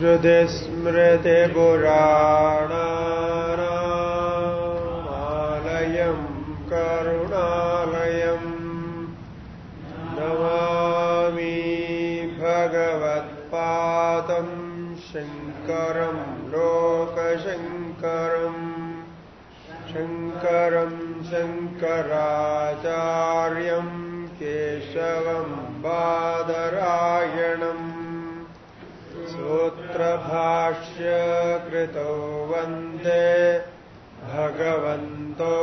श्रुति स्मृति पुराणानामालयम् करुणालयम् नमामि भगवत्पादम् शङ्करम् लोकशङ्करम् शङ्करम् शङ्कराचार्यम् भाष्य कृतो वन्ते भगवन्तो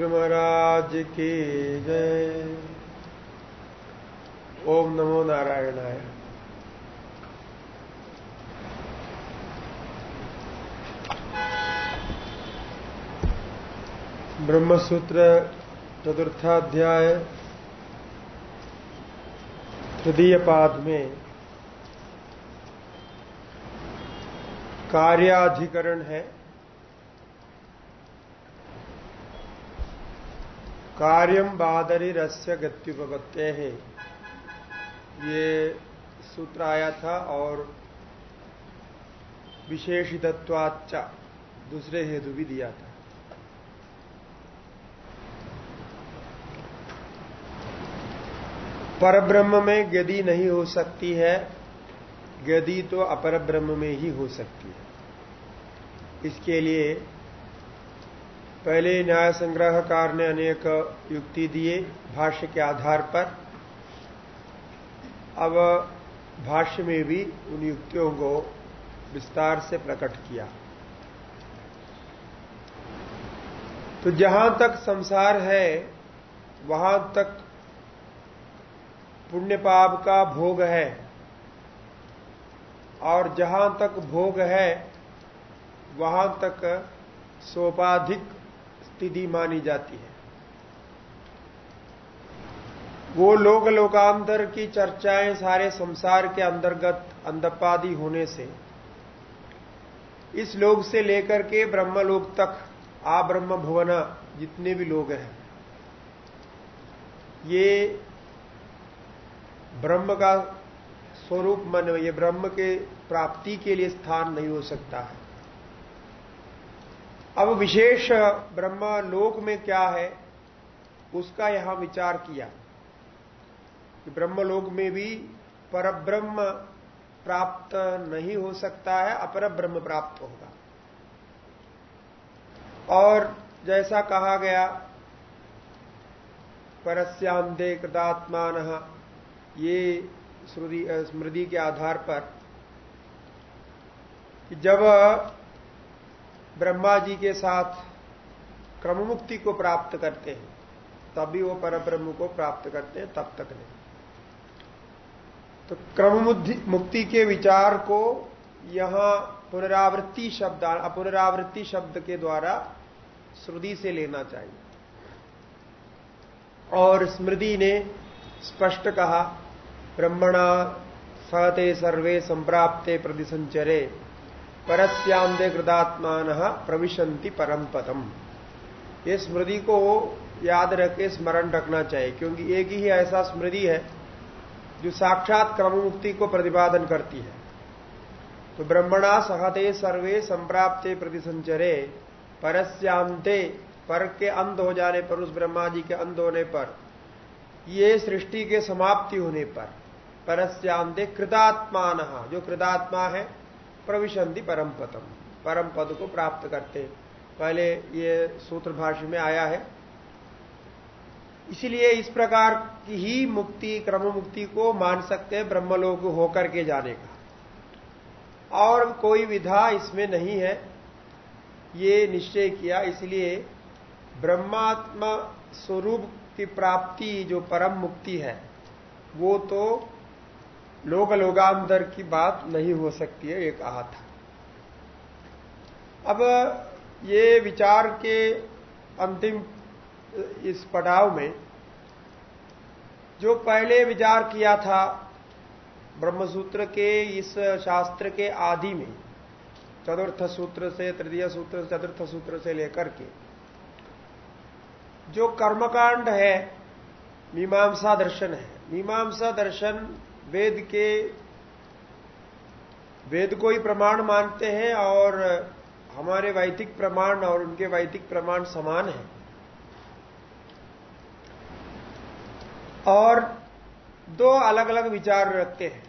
सतगुरु महाराज की जय। ओम नमो नारायणाय। ब्रह्मसूत्र चतुर्थाध्याय तृतीय पाद में कार्याधिकरण है। कार्यम बादरी रस्य गत्युपत्ते है ये सूत्र आया था और विशेषितत्वाच्चा दूसरे हेतु भी दिया था। परब्रह्म में गति नहीं हो सकती है गति तो अपर ब्रह्म में ही हो सकती है। इसके लिए पहले न्याय संग्रहकार ने अनेक युक्ति दिए भाष्य के आधार पर। अब भाष्य में भी उन युक्तियों को विस्तार से प्रकट किया। तो जहाँ तक संसार है, वहाँ तक पुण्य पाप का भोग है। और जहाँ तक भोग है, वहाँ तक सोपाधिक स्थिति मानी जाती है। वो लोक लोकांतर की चर्चाएँ सारे संसार के अंतर्गत अंधपादी होने से, इस लोक से लेकर के ब्रह्मलोक तक आ ब्रह्म भुवन जितने भी लोग हैं, ये ब्रह्म का स्वरूप मन, ये ब्रह्म के प्राप्ति के लिए स्थान नहीं हो सकता है। अब विशेष ब्रह्म लोक में क्या है, उसका यहाँ विचार किया। कि ब्रह्मलोक में भी परब्रह्म प्राप्त नहीं हो सकता है अपर ब्रह्म प्राप्त होगा। और जैसा कहा गया परस्यांदे कृतात्मान, ये स्मृति के आधार पर, कि जब ब्रह्मा जी के साथ क्रम मुक्ति को प्राप्त करते हैं, तभी वो पर ब्रह्म को प्राप्त करते हैं, तब तक नहीं। तो क्रम मुक्ति के विचार को यहाँ पुनरावृत्ति शब्द पुनरावृत्ति शब्द के द्वारा श्रुति से लेना चाहिए। और स्मृति ने स्पष्ट कहा, ब्रह्मणा सहते सर्वे संप्राप्ते प्रतिसंचरे। परस्यांदे कृतात्मान प्रविशंति परम पदम ये स्मृति को याद रखे स्मरण रखना चाहिए, क्योंकि एक ही ऐसा स्मृति है जो साक्षात क्रम मुक्ति को प्रतिपादन करती है। तो ब्रह्मणा सहते सर्वे संप्राप्ते प्रतिसंचरे परस्यांते पर के अंत हो जाने पर, उस ब्रह्मा जी के अंत होने पर, ये सृष्टि के समाप्ति होने पर परस्यांते कृतात्मान, जो कृतात्मा है प्रविशंति परम पदम। परम पद को प्राप्त करते पहले ये सूत्र भाष्य में आया है। इसलिए इस प्रकार की ही मुक्ति क्रम मुक्ति को मान सकते हैं ब्रह्मलोक होकर के जाने का। और कोई विधा इसमें नहीं है। ये निश्चय किया, इसलिए ब्रह्मात्मा स्वरूप की प्राप्ति, जो परम मुक्ति है, वो तो लोक लोगांतर की बात नहीं हो सकती है, ये कहा था। अब ये विचार के अंतिम, इस पड़ाव में जो पहले विचार किया था ब्रह्मसूत्र के, इस शास्त्र के आदि में, चतुर्थ सूत्र से, तृतीय सूत्र से चतुर्थ सूत्र से लेकर के, जो कर्मकांड है, मीमांसा दर्शन है। मीमांसा दर्शन वेद के, वेद को ही प्रमाण मानते हैं और हमारे वैदिक प्रमाण और उनके वैदिक प्रमाण समान है। और दो अलग अलग विचार रखते हैं।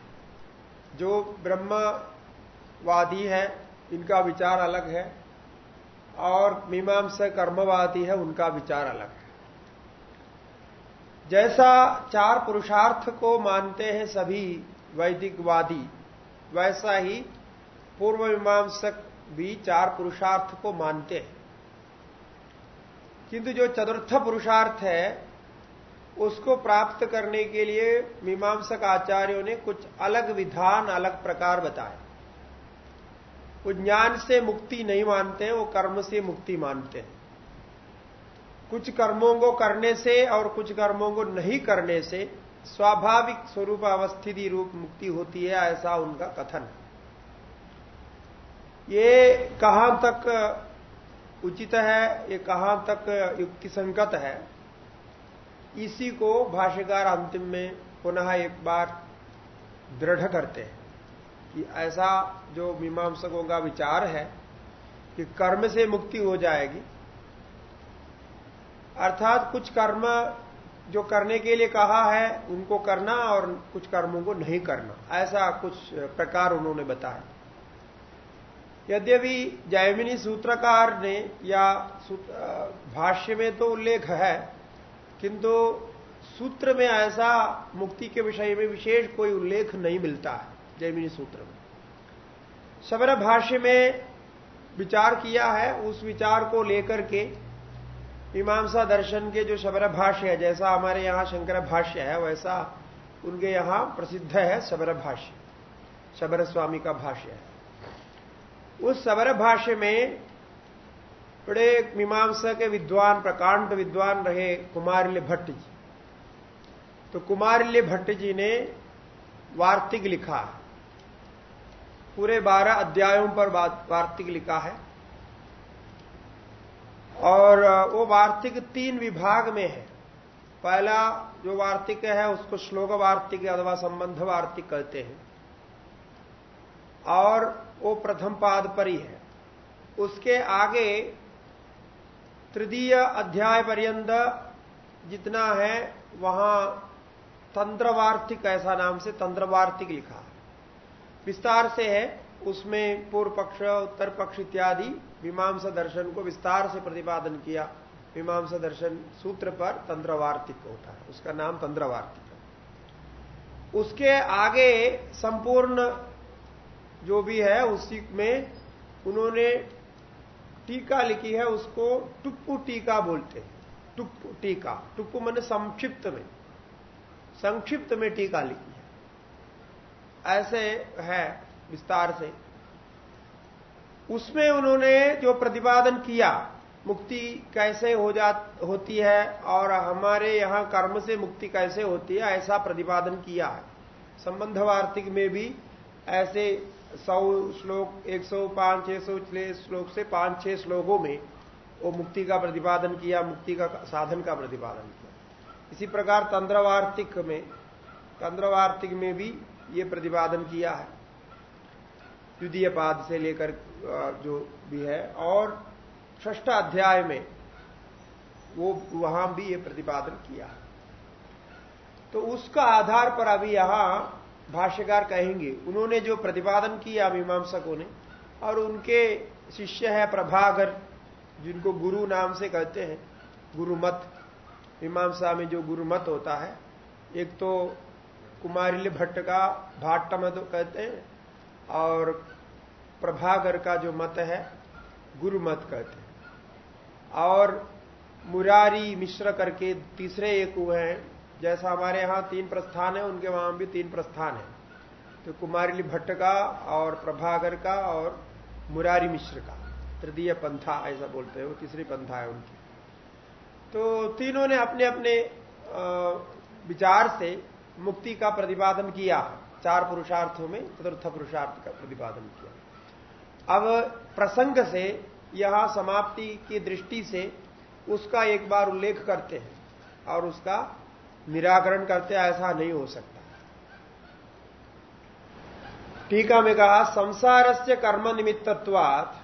जो ब्रह्मवादी है, इनका विचार अलग है और मीमांसा कर्मवादी है, उनका विचार अलग है। जैसा चार पुरुषार्थ को मानते हैं सभी वैदिकवादी, वैसा ही पूर्व मीमांसक भी चार पुरुषार्थ को मानते हैं। किंतु जो चतुर्थ पुरुषार्थ है, उसको प्राप्त करने के लिए मीमांसक आचार्यों ने कुछ अलग विधान, अलग प्रकार बताए। वो ज्ञान से मुक्ति नहीं मानते हैं वो कर्म से मुक्ति मानते हैं। कुछ कर्मों को करने से और कुछ कर्मों को नहीं करने से स्वाभाविक स्वरूप अवस्थिति रूप मुक्ति होती है, ऐसा उनका कथन ये कहाँ तक उचित है, ये कहाँ तक युक्ति संगत है, इसी को भाष्यकार अंतिम में पुनः एक बार दृढ़ करते हैं कि ऐसा जो मीमांसकों का विचार है कि कर्म से मुक्ति हो जाएगी अर्थात कुछ कर्म जो करने के लिए कहा है, उनको करना और कुछ कर्मों को नहीं करना। ऐसा कुछ प्रकार उन्होंने बताया। यद्यपि जैमिनी सूत्रकार ने, या भाष्य में तो उल्लेख है, किंतु सूत्र में ऐसा मुक्ति के विषय में विशेष कोई उल्लेख नहीं मिलता है, जैमिनी सूत्र में। शबर भाष्य में विचार किया है, उस विचार को लेकर के मीमांसा दर्शन के जो शबर भाष्य है, जैसा हमारे यहाँ शंकर भाष्य है, वैसा उनके यहाँ प्रसिद्ध है शबर भाष्य, शबर स्वामी का भाष्य है। उस शबर भाष्य में बड़े मीमांसा के विद्वान, प्रकांड विद्वान रहे कुमारिल्य भट्ट जी। तो कुमारिल्य भट्ट जी ने वार्तिक लिखा पूरे बारह अध्यायों पर वार्तिक लिखा है। और वो वार्तिक तीन विभाग में है। पहला जो वार्तिक है, उसको श्लोक वार्तिक अथवा संबंध वार्तिक कहते हैं। और वो प्रथम पाद पर ही है। उसके आगे तृतीय अध्याय पर्यंत जितना है, वहाँ तंत्रवार्तिक ऐसा नाम से तंत्रवार्तिक लिखा। विस्तार से है, उसमें पूर्व पक्ष, उत्तर पक्ष इत्यादि मीमांसा दर्शन को विस्तार से प्रतिपादन किया। मीमांसा दर्शन सूत्र पर तंत्रवार्तिक होता है। उसका नाम तंत्रवार्तिक है। उसके आगे संपूर्ण जो भी है, उसी में उन्होंने टीका लिखी है, उसको टुप्पू टीका बोलते हैं। टुप्पू टीका। टुप्पू मैंने संक्षिप्त में। संक्षिप्त में टीका लिखी है। ऐसे है विस्तार से। उसमें उन्होंने जो प्रतिपादन किया, मुक्ति कैसे हो जा, होती है और हमारे यहाँ कर्म से मुक्ति कैसे होती है, ऐसा प्रतिपादन किया है। संबंध वार्तिक में भी ऐसे सौ श्लोक, एक सौ, पाँच, छह सौ श्लोक से पाँच, छह श्लोकों में वो मुक्ति का प्रतिपादन किया, मुक्ति का साधन का प्रतिपादन किया। इसी प्रकार तंत्रवार्तिक में तंत्रवार्तिक में भी ये प्रतिपादन किया है। द्वितीय पाद से लेकर जो भी है, और ष्ठ अध्याय में वो, वहाँ भी ये प्रतिपादन किया। तो उसका आधार पर अभी यहाँ भाष्यकार कहेंगे, उन्होंने जो प्रतिपादन किया मीमांसकों ने, और उनके शिष्य है प्रभागर जिनको गुरु नाम से कहते हैं, गुरुमत। मीमांसा में जो गुरुमत होता है, एक तो कुमारिल्य भट्ट का भाट्ट मत कहते हैं, और प्रभागर का जो मत है, गुरु मत कहते हैं। और मुरारी मिश्र करके तीसरे एक हुए हैं। जैसा हमारे यहाँ तीन प्रस्थान है, उनके वहाँ भी तीन प्रस्थान है। तो कुमारिली भट्ट का और प्रभाकर का और मुरारी मिश्र का। तृतीय पंथा ऐसा बोलते हैं, वो तीसरी पंथा है उनकी। तो तीनों ने अपने अपने विचार से मुक्ति का प्रतिपादन किया। चार पुरुषार्थों में चतुर्थ पुरुषार्थ का प्रतिपादन किया। अब प्रसंग से, यह समाप्ति की दृष्टि से उसका एक बार उल्लेख करते हैं और उसका निराकरण करते ऐसा नहीं हो सकता। टीका में कहा संसार से कर्म निमित्तवात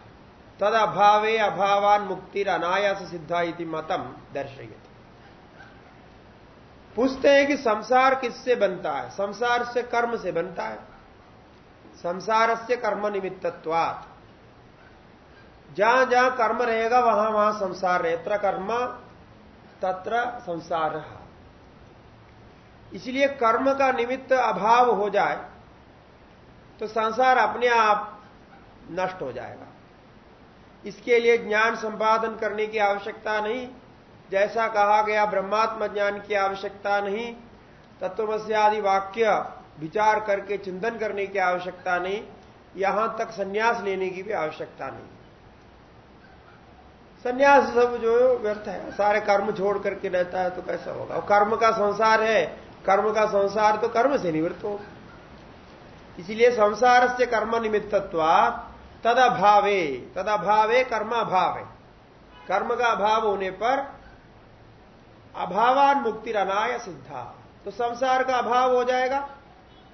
तद अभावे अभावान मुक्तिर अनायास सिद्धा इति मतम दर्शयति। पूछते हैं कि संसार किससे बनता है? संसार से कर्म से बनता है। संसार से कर्म निमित्तवात जहाँ जहाँ कर्म रहेगा, वहाँ वहाँ संसार रहेत्र कर्म, तत्र संसार इसलिए कर्म का निमित्त अभाव हो जाए तो संसार अपने आप नष्ट हो जाएगा। इसके लिए ज्ञान संपादन करने की आवश्यकता नहीं। जैसा कहा गया ब्रह्मात्म ज्ञान की आवश्यकता नहीं। तत्वमस्य आदि वाक्य विचार करके चिंतन करने की आवश्यकता नहीं, यहाँ तक संन्यास लेने की भी आवश्यकता नहीं। संन्यास सब जो व्यर्थ है, सारे कर्म छोड़ करके रहता है तो कैसा होगा? और कर्म का संसार है, कर्म का संसार तो कर्म से निवृत्त हो। इसलिए संसार से कर्म निमित्तत्वा तद अभावे तद अभावे कर्म अभाव कर्म का अभाव होने पर अभावान मुक्ति अनाय सिद्धा। तो संसार का अभाव हो जाएगा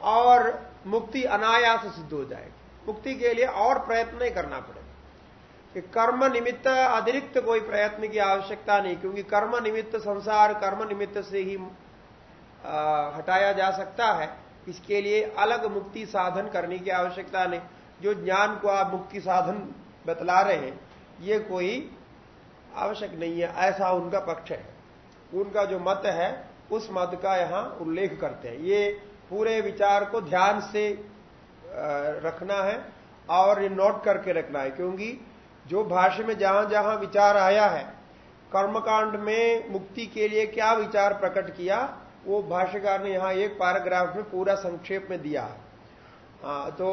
और मुक्ति अनायास सिद्ध हो जाएगी। मुक्ति के लिए और प्रयत्न नहीं करना पड़ेगा। कि कर्म निमित्त अतिरिक्त कोई प्रयत्न की आवश्यकता नहीं क्योंकि कर्म निमित्त संसार कर्म निमित्त से ही आ, हटाया जा सकता है। इसके लिए अलग मुक्ति साधन करने की आवश्यकता नहीं। जो ज्ञान को आप मुक्ति साधन बतला रहे हैं ये कोई आवश्यक नहीं है। ऐसा उनका पक्ष है। उनका जो मत है उस मत का यहाँ उल्लेख करते हैं। ये पूरे विचार को ध्यान से रखना है और ये नोट करके रखना है, क्योंकि जो भाष्य में जहाँ जहाँ विचार आया है, कर्मकांड में मुक्ति के लिए क्या विचार प्रकट किया, वो भाष्यकार ने यहाँ एक पैराग्राफ में पूरा संक्षेप में दिया। है तो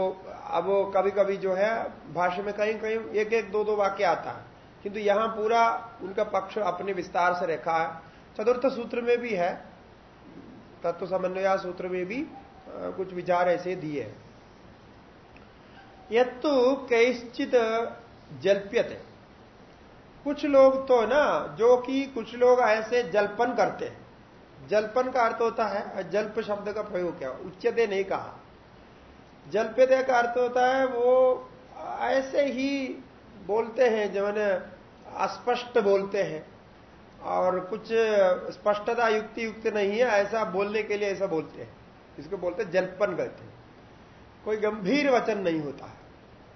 अब कभी कभी जो है, भाष्य में कहीं कहीं एक एक दो दो वाक्य आता है, किंतु यहाँ पूरा उनका पक्ष अपने विस्तार से रखा है। चतुर्थ सूत्र में भी है तत्व समन्वया सूत्र में भी कुछ विचार ऐसे दिए हैं। कैश्चित जल्प्यते। कुछ लोग तो ना, जो कि कुछ लोग ऐसे जल्पन करते हैं। जल्पन का अर्थ होता है जल्प शब्द का प्रयोग क्या? उच्चते नहीं कहा। जल्प्यते का अर्थ होता है, वो ऐसे ही बोलते हैं, जो मैंने अस्पष्ट बोलते हैं। और कुछ स्पष्टता युक्ति युक्त नहीं है ऐसा बोलने के लिए ऐसा बोलते हैं। इसको बोलते जल्पन कहते हैं। कोई गंभीर वचन नहीं होता। है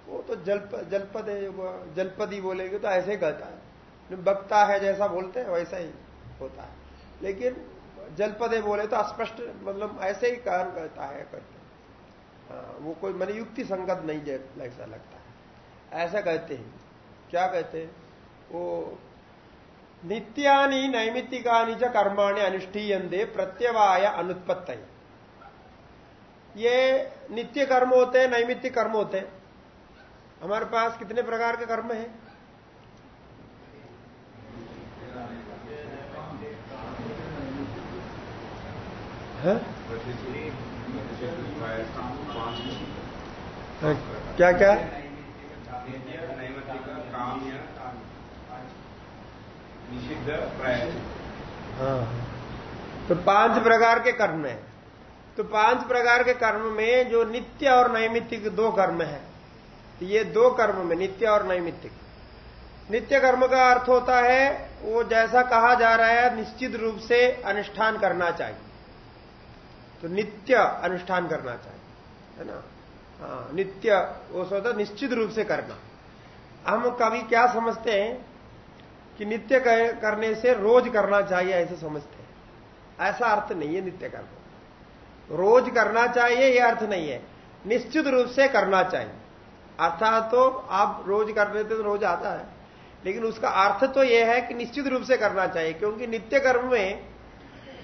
वो तो जल्प जलपद है जलपदी बोलेगे तो ऐसे ही कहता है। बकता है जैसा बोलते हैं वैसा ही होता है। लेकिन जलपदे बोले तो स्पष्ट मतलब ऐसे ही कारण कहता है करते हाँ, वो कोई मैंने युक्ति संगत नहीं ऐसा लगता है। ऐसा कहते हैं। क्या कहते हैं? वो नित्यानि नैमित्तिकानि च कर्माणि अनुष्ठीयन्ते प्रत्यवाय अनुत्पत्त ये नित्य कर्म होते हैं नैमित्तिक कर्म होते हैं हमारे पास कितने प्रकार के कर्म हैं? है? क्या क्या? हाँ। तो पाँच प्रकार के कर्म है। तो पाँच प्रकार के कर्म में जो नित्य और नैमित्तिक दो कर्म है, ये दो कर्म में, नित्य और नैमित्तिक। नित्य कर्म का अर्थ होता है, वो जैसा कहा जा रहा है, निश्चित रूप से अनुष्ठान करना चाहिए। तो नित्य अनुष्ठान करना चाहिए, है ना? हाँ नित्य, वो सोचता निश्चित रूप से करना। हम कभी क्या समझते हैं? कि नित्य करने से रोज करना चाहिए, ऐसे समझते हैं। ऐसा अर्थ नहीं है नित्य कर्म। रोज करना चाहिए यह अर्थ नहीं है। निश्चित रूप से करना चाहिए। अर्थात तो आप रोज कर रहे थे तो रोज आता है। लेकिन उसका अर्थ तो यह है कि निश्चित रूप से करना चाहिए, क्योंकि नित्य कर्म में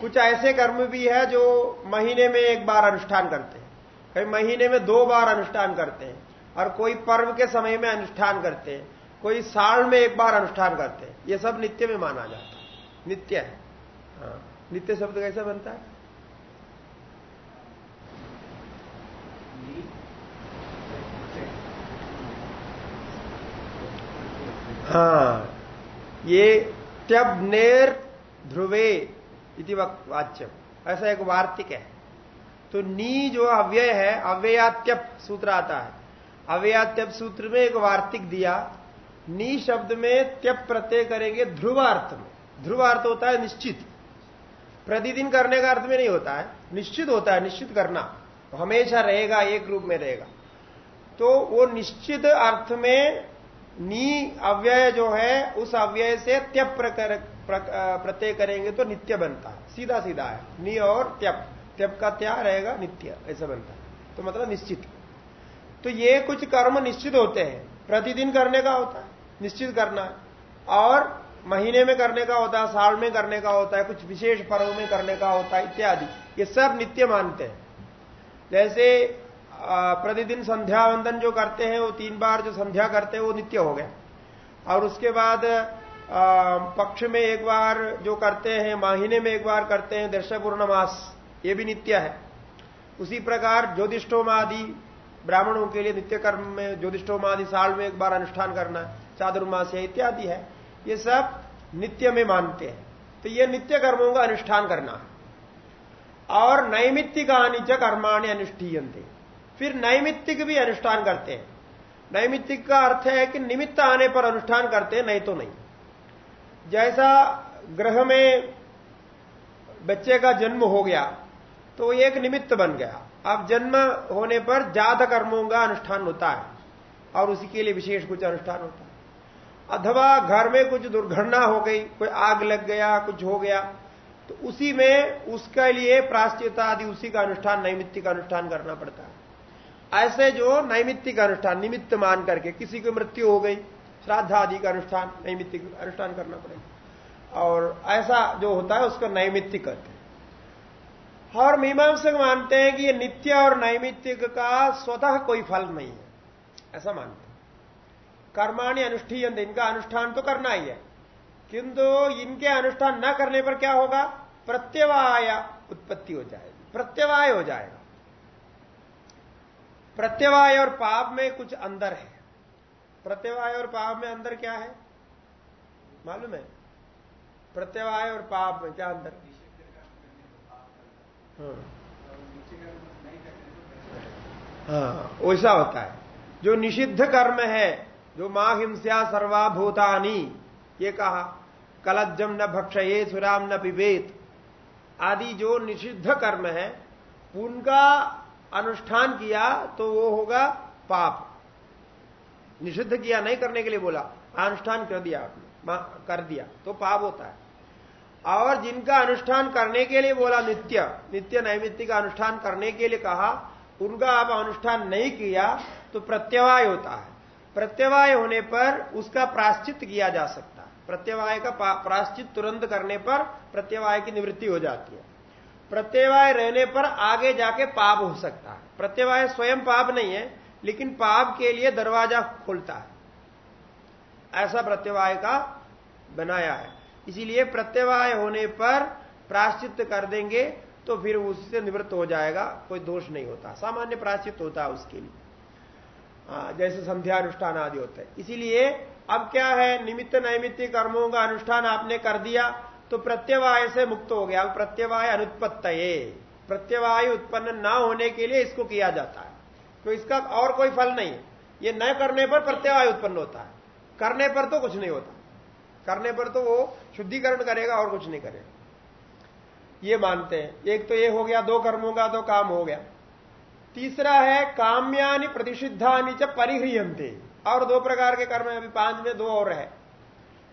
कुछ ऐसे कर्म भी है जो महीने में एक बार अनुष्ठान करते हैं। कई महीने में दो बार अनुष्ठान करते हैं और कोई पर्व के समय में अनुष्ठान करते हैं। कोई साल में एक बार अनुष्ठान करते हैं। ये सब नित्य में माना जाता है। नित्य है। हाँ। नित्य शब्द कैसे बनता है? हाँ। ये त्यब नेर ध्रुवे इति वाच्य ऐसा एक वार्तिक है। तो नी जो अव्यय है, अव्ययात्यप सूत्र आता है। अव्ययात्यप सूत्र में एक वार्तिक दिया नी शब्द में त्यप प्रत्यय करेंगे ध्रुवार्थ में। ध्रुवार्थ होता है निश्चित। प्रतिदिन करने का अर्थ में नहीं होता है। निश्चित होता है, निश्चित करना। हमेशा रहेगा, एक रूप में रहेगा। तो वो निश्चित अर्थ में नी अव्यय जो है, उस अव्यय से त्यप प्रत्यय करेंगे तो नित्य बनता है। सीधा सीधा है। नी और त्यप त्यप का त्या रहेगा, नित्य। ऐसा बनता है। तो मतलब निश्चित। तो ये कुछ कर्म निश्चित होते हैं। प्रतिदिन करने का होता है। निश्चित करना। और महीने में करने का होता है, साल में करने का होता है, कुछ विशेष पर्व में करने का होता है, इत्यादि। ये सब नित्य मानते हैं। जैसे प्रतिदिन संध्या वंदन जो करते हैं, वो तीन बार जो संध्या करते हैं, वो नित्य हो गया। और उसके बाद पक्ष में एक बार जो करते हैं, महीने में एक बार करते हैं दर्श पूर्णमास ये भी नित्य है। उसी प्रकार ज्योतिषोमादि ब्राह्मणों के लिए नित्य कर्म में ज्योतिषोमादि साल में एक बार अनुष्ठान करना। चादुर्मास इत्यादि है, ये सब नित्य में मानते हैं। तो ये नित्य कर्मों का अनुष्ठान करना है। और नैमित्तिकानी च कर्माणी अनुष्ठीयंते फिर नैमित्तिक भी अनुष्ठान करते हैं। नैमित्तिक का अर्थ है कि निमित्त आने पर अनुष्ठान करते हैं, नहीं तो नहीं। जैसा ग्रह में बच्चे का जन्म हो गया तो एक निमित्त बन गया। अब जन्म होने पर जात कर्मों का अनुष्ठान होता है, और उसी के लिए विशेष कुछ अनुष्ठान होता है। अथवा घर में कुछ दुर्घटना हो गई, कोई आग लग गया, कुछ हो गया तो उसी में उसके लिए प्राश्चिता आदि उसी का अनुष्ठान, नैमित्तिक अनुष्ठान करना पड़ता है। ऐसे जो नैमित्तिक अनुष्ठान, निमित्त मान करके किसी की मृत्यु हो गई, श्राद्ध आदि का अनुष्ठान, नैमित्तिक अनुष्ठान करना पड़ेगा। और ऐसा जो होता है, उसको नैमित्तिक कहते हैं। और मीमांसक मानते हैं कि ये नित्य और नैमित्तिक का स्वतः कोई फल नहीं है। ऐसा मानते हैं। कर्माणी अनुष्ठीय इनका अनुष्ठान तो करना ही है। किंतु इनके अनुष्ठान न करने पर क्या होगा? प्रत्यवाय उत्पत्ति हो जाएगी। प्रत्यवाय हो जाएगा। प्रत्यवाय और पाप में कुछ अंदर है। प्रत्यवाय और पाप में अंदर क्या है? मालूम है? प्रत्यवाय और पाप में क्या अंदर? हाँ, हाँ वैसा होता है। जो निषिद्ध कर्म है जो माँ हिंसा सर्वाभूतानी, ये कहा कलज्जम न भक्षये सुराम न पिबेत, आदि जो निषिद्ध कर्म है, उनका अनुष्ठान किया तो वो होगा पाप। निषिद्ध किया नहीं करने के लिए बोला, अनुष्ठान कर दिया आपने कर दिया तो पाप होता है। और जिनका अनुष्ठान करने के लिए बोला नित्य नित्य नैमित्य का अनुष्ठान करने के लिए कहा, उनका आप अनुष्ठान नहीं किया तो प्रत्यवाय होता है। प्रत्यवाय होने पर उसका प्राश्चित किया जा सकता है। प्रत्यवाय का प्राश्चित तुरंत करने पर प्रत्यवाय की निवृत्ति हो जाती है। प्रत्यवाय रहने पर आगे जाके पाप हो सकता है। प्रत्यवाय स्वयं पाप नहीं है, लेकिन पाप के लिए दरवाज़ा खोलता है। ऐसा प्रत्यवाय का बनाया है। इसीलिए प्रत्यवाय होने पर प्राश्चित कर देंगे तो फिर उससे निवृत्त हो जाएगा, कोई दोष नहीं होता। सामान्य प्राश्चित होता है उसके लिए। जैसे संध्या अनुष्ठान आदि होता है। इसीलिए अब क्या है? निमित्त नैमित्त कर्मों का अनुष्ठान आपने कर दिया तो प्रत्यवाय से मुक्त हो गया। अब प्रत्यवाय अनुत्पत्त प्रत्यवाय उत्पन्न न होने के लिए इसको किया जाता है। तो इसका और कोई फल नहीं ये न करने पर प्रत्यवाय उत्पन्न होता है। करने पर तो कुछ नहीं होता। करने पर तो वो शुद्धिकरण करेगा और कुछ नहीं करेगा। ये मानते हैं। एक तो ये हो गया, दो कर्मों का तो काम हो गया। तीसरा है, काम्यानि प्रतिषिद्धानि च परिह्रियंते और दो प्रकार के कर्म अभी पाँच में दो और है।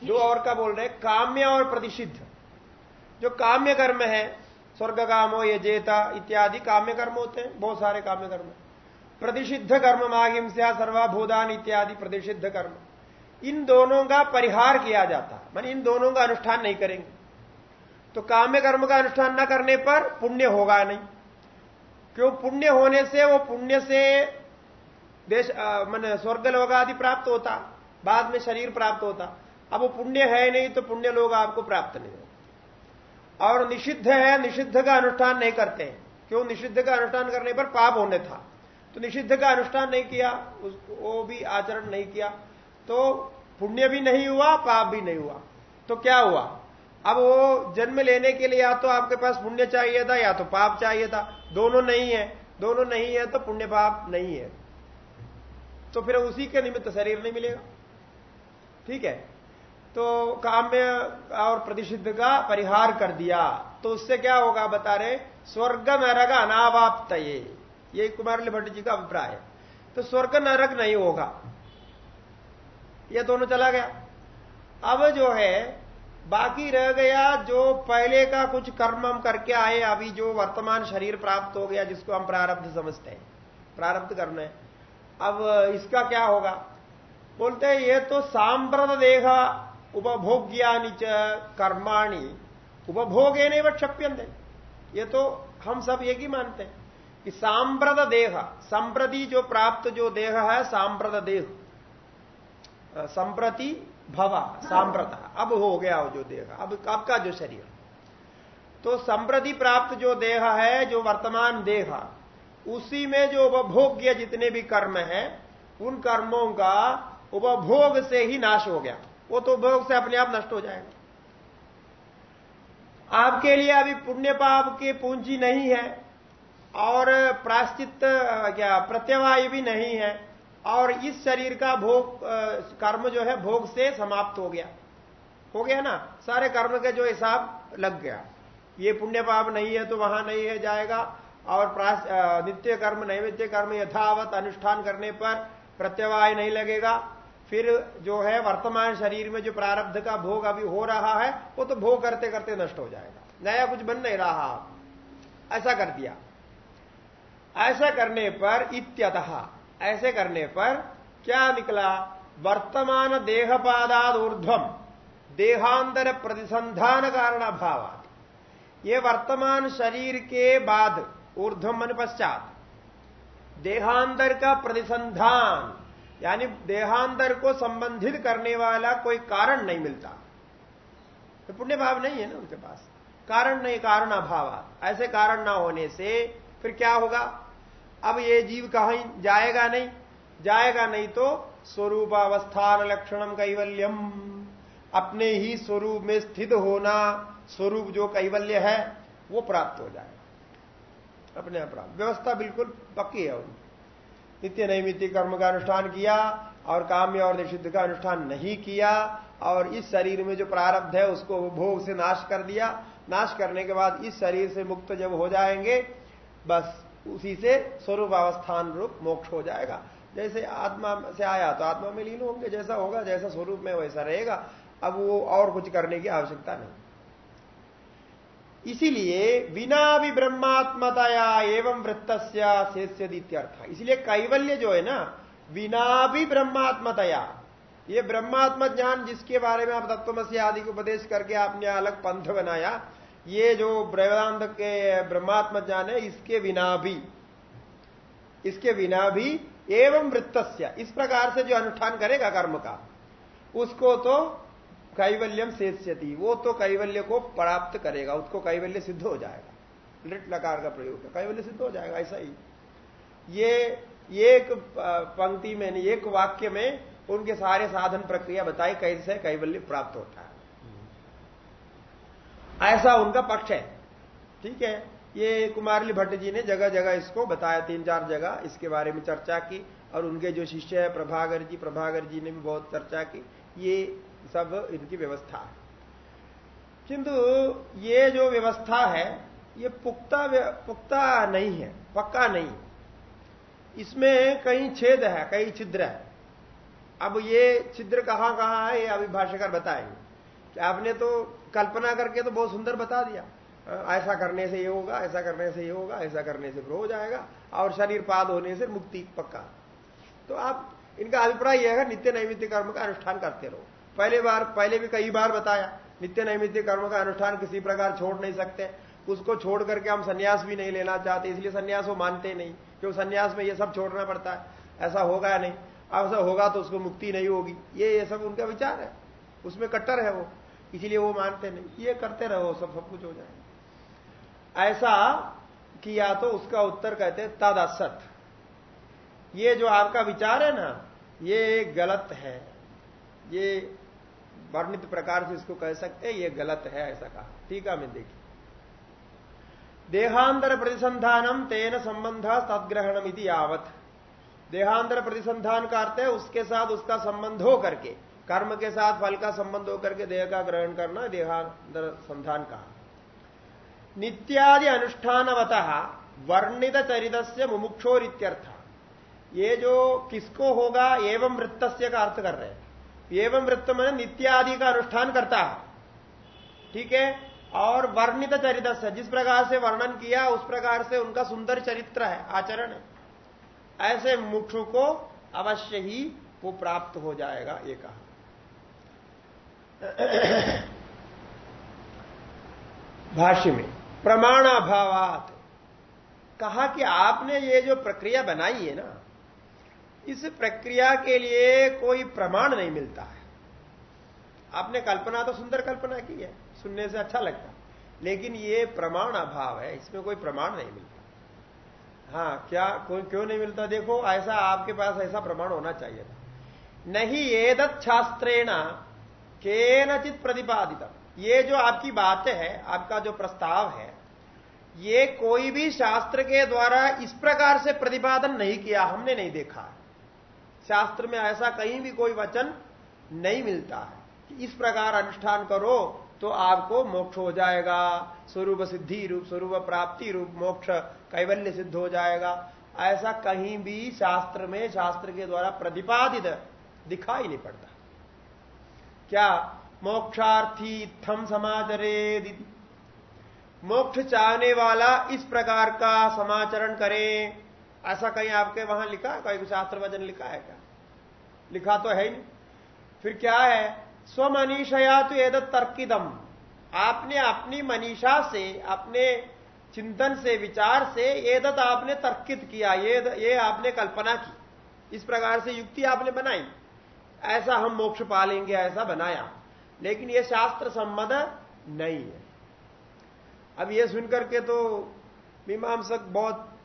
दो और का बोल रहे काम्य और प्रतिषिद्ध। जो काम्य कर्म है, स्वर्ग काम हो, ये जेता, इत्यादि काम्य कर्म होते हैं, बहुत सारे काम्य कर्म। प्रतिषिद्ध कर्म मागिम से सर्वाभूदान इत्यादि प्रतिषिद्ध कर्म। इन दोनों का परिहार किया जाता। मान इन दोनों का अनुष्ठान नहीं करेंगे। तो काम्य कर्म का अनुष्ठान न करने पर पुण्य होगा नहीं। क्यों पुण्य होने से, वो पुण्य से देश मान, स्वर्ग लोग आदि प्राप्त होता, बाद में शरीर प्राप्त होता। अब वो पुण्य है नहीं तो पुण्य लोग आपको प्राप्त नहीं होगा और निषिद्ध है, निषिद्ध का अनुष्ठान नहीं करते। क्यों? निषिद्ध का अनुष्ठान करने पर पाप होने था। तो निषिद्ध का अनुष्ठान नहीं किया वो भी आचरण नहीं किया। तो पुण्य भी नहीं हुआ, पाप भी नहीं हुआ। तो क्या हुआ? अब वो जन्म लेने के लिए या तो आपके पास पुण्य चाहिए था या तो पाप चाहिए था। दोनों नहीं है। दोनों नहीं है तो पुण्य पाप नहीं है। तो फिर उसी के निमित्त शरीर नहीं मिलेगा। ठीक है? तो काम्य और प्रतिषिद्ध का परिहार कर दिया। तो उससे क्या होगा बता रहे स्वर्ग नरक अनावाप्त ये ये कुमार भट्ट जी का अभिप्राय है। तो स्वर्ग नरक नहीं होगा। यह दोनों चला गया। अब जो है बाकी रह गया जो पहले का कुछ कर्म हम करके आए अभी जो वर्तमान शरीर प्राप्त हो गया, जिसको हम प्रारब्ध समझते हैं। प्रारब्ध करना है। अब इसका क्या होगा? बोलते हैं, ये तो सांप्रत देह उपभोग्यानि च कर्माणी। उपभोगे नहीं क्षप्यंते ये तो हम सब एक ही मानते हैं कि सांप्रत देह, संप्रति जो प्राप्त जो देह है, सांप्रत देह। संप्रति भवा, सांप्रत। अब हो गया जो देह। अब आपका जो शरीर। तो संप्रति प्राप्त जो देह है, जो वर्तमान देह, उसी में जो उपभोग्य जितने भी कर्म है, उन कर्मों का उपभोग से ही नाश हो गया। वो तो उपभोग से अपने आप नष्ट हो जाएगा। आपके लिए अभी पुण्य पाप की पूंजी नहीं है, और प्राश्चित क्या, प्रत्यवाय भी नहीं है। और इस शरीर का भोग कर्म जो है, भोग से समाप्त हो गया। हो गया ना? सारे कर्म का जो हिसाब लग गया। ये पुण्य पाप नहीं है तो वहाँ नहीं है, जाएगा। और नित्य कर्म, नैवेद्य कर्म यथावत अनुष्ठान करने पर प्रत्यवाय नहीं लगेगा। फिर जो है, वर्तमान शरीर में जो प्रारब्ध का भोग अभी हो रहा है, वो तो भोग करते करते नष्ट हो जाएगा। नया कुछ बन नहीं रहा। ऐसा कर दिया। ऐसा करने पर इत्यतः ऐसे करने पर क्या निकला? वर्तमान देहपादाद ऊर्ध्वम। देहांतर प्रतिसंधान कारण अभाव ये वर्तमान शरीर के बाद ऊर्ध्वम मन पश्चात। देहांतर का प्रतिसंधान, यानी देहांतर को संबंधित करने वाला कोई कारण नहीं मिलता। तो पुण्य भाव नहीं है ना उनके पास। कारण नहीं कारण अभाव ऐसे कारण ना होने से फिर क्या होगा? अब ये जीव कहीं जाएगा नहीं जाएगा नहीं तो स्वरूप अवस्थान लक्षणम कैवल्यम। अपने ही स्वरूप में स्थित होना, स्वरूप जो कैवल्य है, वो प्राप्त हो जाएगा। अपने आप प्राप्त। व्यवस्था बिल्कुल पक्की है उनकी। नित्य नैमित्य कर्म का अनुष्ठान किया और काम्य और निषिद्ध का अनुष्ठान नहीं किया और इस शरीर में जो प्रारब्ध है, उसको भोग से नाश कर दिया। नाश करने के बाद इस शरीर से मुक्त जब हो जाएँगे, बस उसी से स्वरूप अवस्थान रूप मोक्ष हो जाएगा। जैसे आत्मा से आया तो आत्मा में लीन होंगे, जैसा होगा जैसा स्वरूप में वैसा रहेगा। अब वो और कुछ करने की आवश्यकता नहीं। इसीलिए बिना भी ब्रह्मात्मतया एवं वृत्त शेष्यदित्यर्थ। इसलिए कैवल्य जो है ना बिना भी ब्रह्मात्मतया, ये ब्रह्मात्म ज्ञान जिसके बारे में आप तत्वमसी आदि को उपदेश करके आपने अलग पंथ बनाया ये जो वेदांत के, ब्रह्मात्म ज्ञान है इसके बिना भी, इसके बिना भी एवं वृत्त इस प्रकार से जो अनुष्ठान करेगा कर्म का, उसको तो कैवल्यम शेष्यति, वो तो कैवल्य को प्राप्त करेगा, उसको कैवल्य सिद्ध हो जाएगा। लिट लकार का प्रयोग है, कैवल्य सिद्ध हो जाएगा, ऐसा ही। ये एक पंक्ति में एक वाक्य में उनके सारे साधन प्रक्रिया बताई, कैसे कैवल्य प्राप्त होता है। ऐसा उनका पक्ष है। ठीक है? ये कुमारली भट्ट जी ने जगह जगह इसको बताया, तीन चार जगह इसके बारे में चर्चा की और उनके जो शिष्य है प्रभागर जी प्रभागर जी ने भी बहुत चर्चा की। ये सब इनकी व्यवस्था है। किंतु ये जो व्यवस्था है, ये पुख्ता पुख्ता नहीं है, पक्का नहीं इसमें कहीं छेद है, कहीं छिद्र है। अब ये छिद्र कहाँ कहाँ है, ये अभी बताएँगे। आपने तो कल्पना करके तो बहुत सुंदर बता दिया। ऐसा करने से ये होगा, ऐसा करने से ये होगा, ऐसा करने से हो जाएगा, और शरीर पाद होने से मुक्ति पक्का। तो आप, इनका अभिप्राय यह है, नित्य नैमित्य कर्म का अनुष्ठान करते रहो। पहले बार, पहले भी कई बार बताया, नित्य नैमित्य कर्म का अनुष्ठान किसी प्रकार छोड़ नहीं सकते। उसको छोड़ करके हम संन्यास भी नहीं लेना चाहते, इसलिए संन्यास वो मानते नहीं क्यों संन्यास में ये सब छोड़ना पड़ता है। ऐसा होगा नहीं? ऐसा होगा तो उसको मुक्ति नहीं होगी। ये ये सब उनका विचार है। उसमें कट्टर है वो। इसीलिए वो मानते नहीं। ये करते रहो, सब सब कुछ हो जाए। ऐसा किया तो उसका उत्तर कहते तद असत ये जो आपका विचार है ना, ये गलत है। ये वर्णित प्रकार से इसको कह सकते ये गलत है, ऐसा कहा। ठीक है, मैं देखिए। देहांतर प्रतिसंधानम तेन संबंध तदग्रहणम यावत। देहांतर प्रतिसंधान का अर्थ है, उसके साथ उसका संबंध हो करके कर्म के साथ फल का संबंध होकर के देह का ग्रहण करना, देहांतर संधान का। नित्यादि अनुष्ठानवत वर्णित चरित से मुमुक्षोरित्यर्थ। ये जो किसको होगा, एवं वृत्त का अर्थ कर रहे हैं। एवं वृत्त मैंने नित्यादि का अनुष्ठान करता है। ठीक है? और वर्णित चरित जिस प्रकार से वर्णन किया, उस प्रकार से उनका सुंदर चरित्र है, आचरण है। ऐसे मुक्षु को अवश्य ही वो प्राप्त हो जाएगा, ये कहा। भाष्य में, प्रमाणाभावात। कहा कि आपने ये जो प्रक्रिया बनाई है ना, इस प्रक्रिया के लिए कोई प्रमाण नहीं मिलता है। आपने कल्पना तो सुंदर कल्पना की है, सुनने से अच्छा लगता लेकिन ये प्रमाण अभाव है, इसमें कोई प्रमाण नहीं मिलता। हाँ क्या, क्यों नहीं मिलता? देखो, ऐसा आपके पास ऐसा प्रमाण होना चाहिए था। नहीं एदत शास्त्रेण के नचित प्रतिपादित ये जो आपकी बात है, आपका जो प्रस्ताव है, ये कोई भी शास्त्र के द्वारा इस प्रकार से प्रतिपादन नहीं किया, हमने नहीं देखा शास्त्र में ऐसा कहीं भी कोई वचन नहीं मिलता है कि इस प्रकार अनुष्ठान करो तो आपको मोक्ष हो जाएगा, स्वरूप सिद्धि रूप, स्वरूप प्राप्ति रूप मोक्ष, कैवल्य सिद्ध हो जाएगा। ऐसा कहीं भी शास्त्र में, शास्त्र के द्वारा प्रतिपादित दिखाई नहीं पड़ता। क्या मोक्षार्थी थम समाचरे मोक्ष चाहने वाला इस प्रकार का समाचरण करे, ऐसा कहीं आपके वहाँ लिखा है? कोई शास्त्र वचन लिखा है क्या? लिखा तो है ही। नहीं फिर क्या है? स्वमनीषया तो एद तर्किदम आपने अपनी मनीषा से, अपने चिंतन से, विचार से एदत आपने तर्कित किया, ये ये आपने कल्पना की। इस प्रकार से युक्ति आपने बनाई। ऐसा हम मोक्ष पालेंगे, ऐसा बनाया। लेकिन ये शास्त्र सम्मत नहीं है। अब ये सुनकर के तो मीमांसक बहुत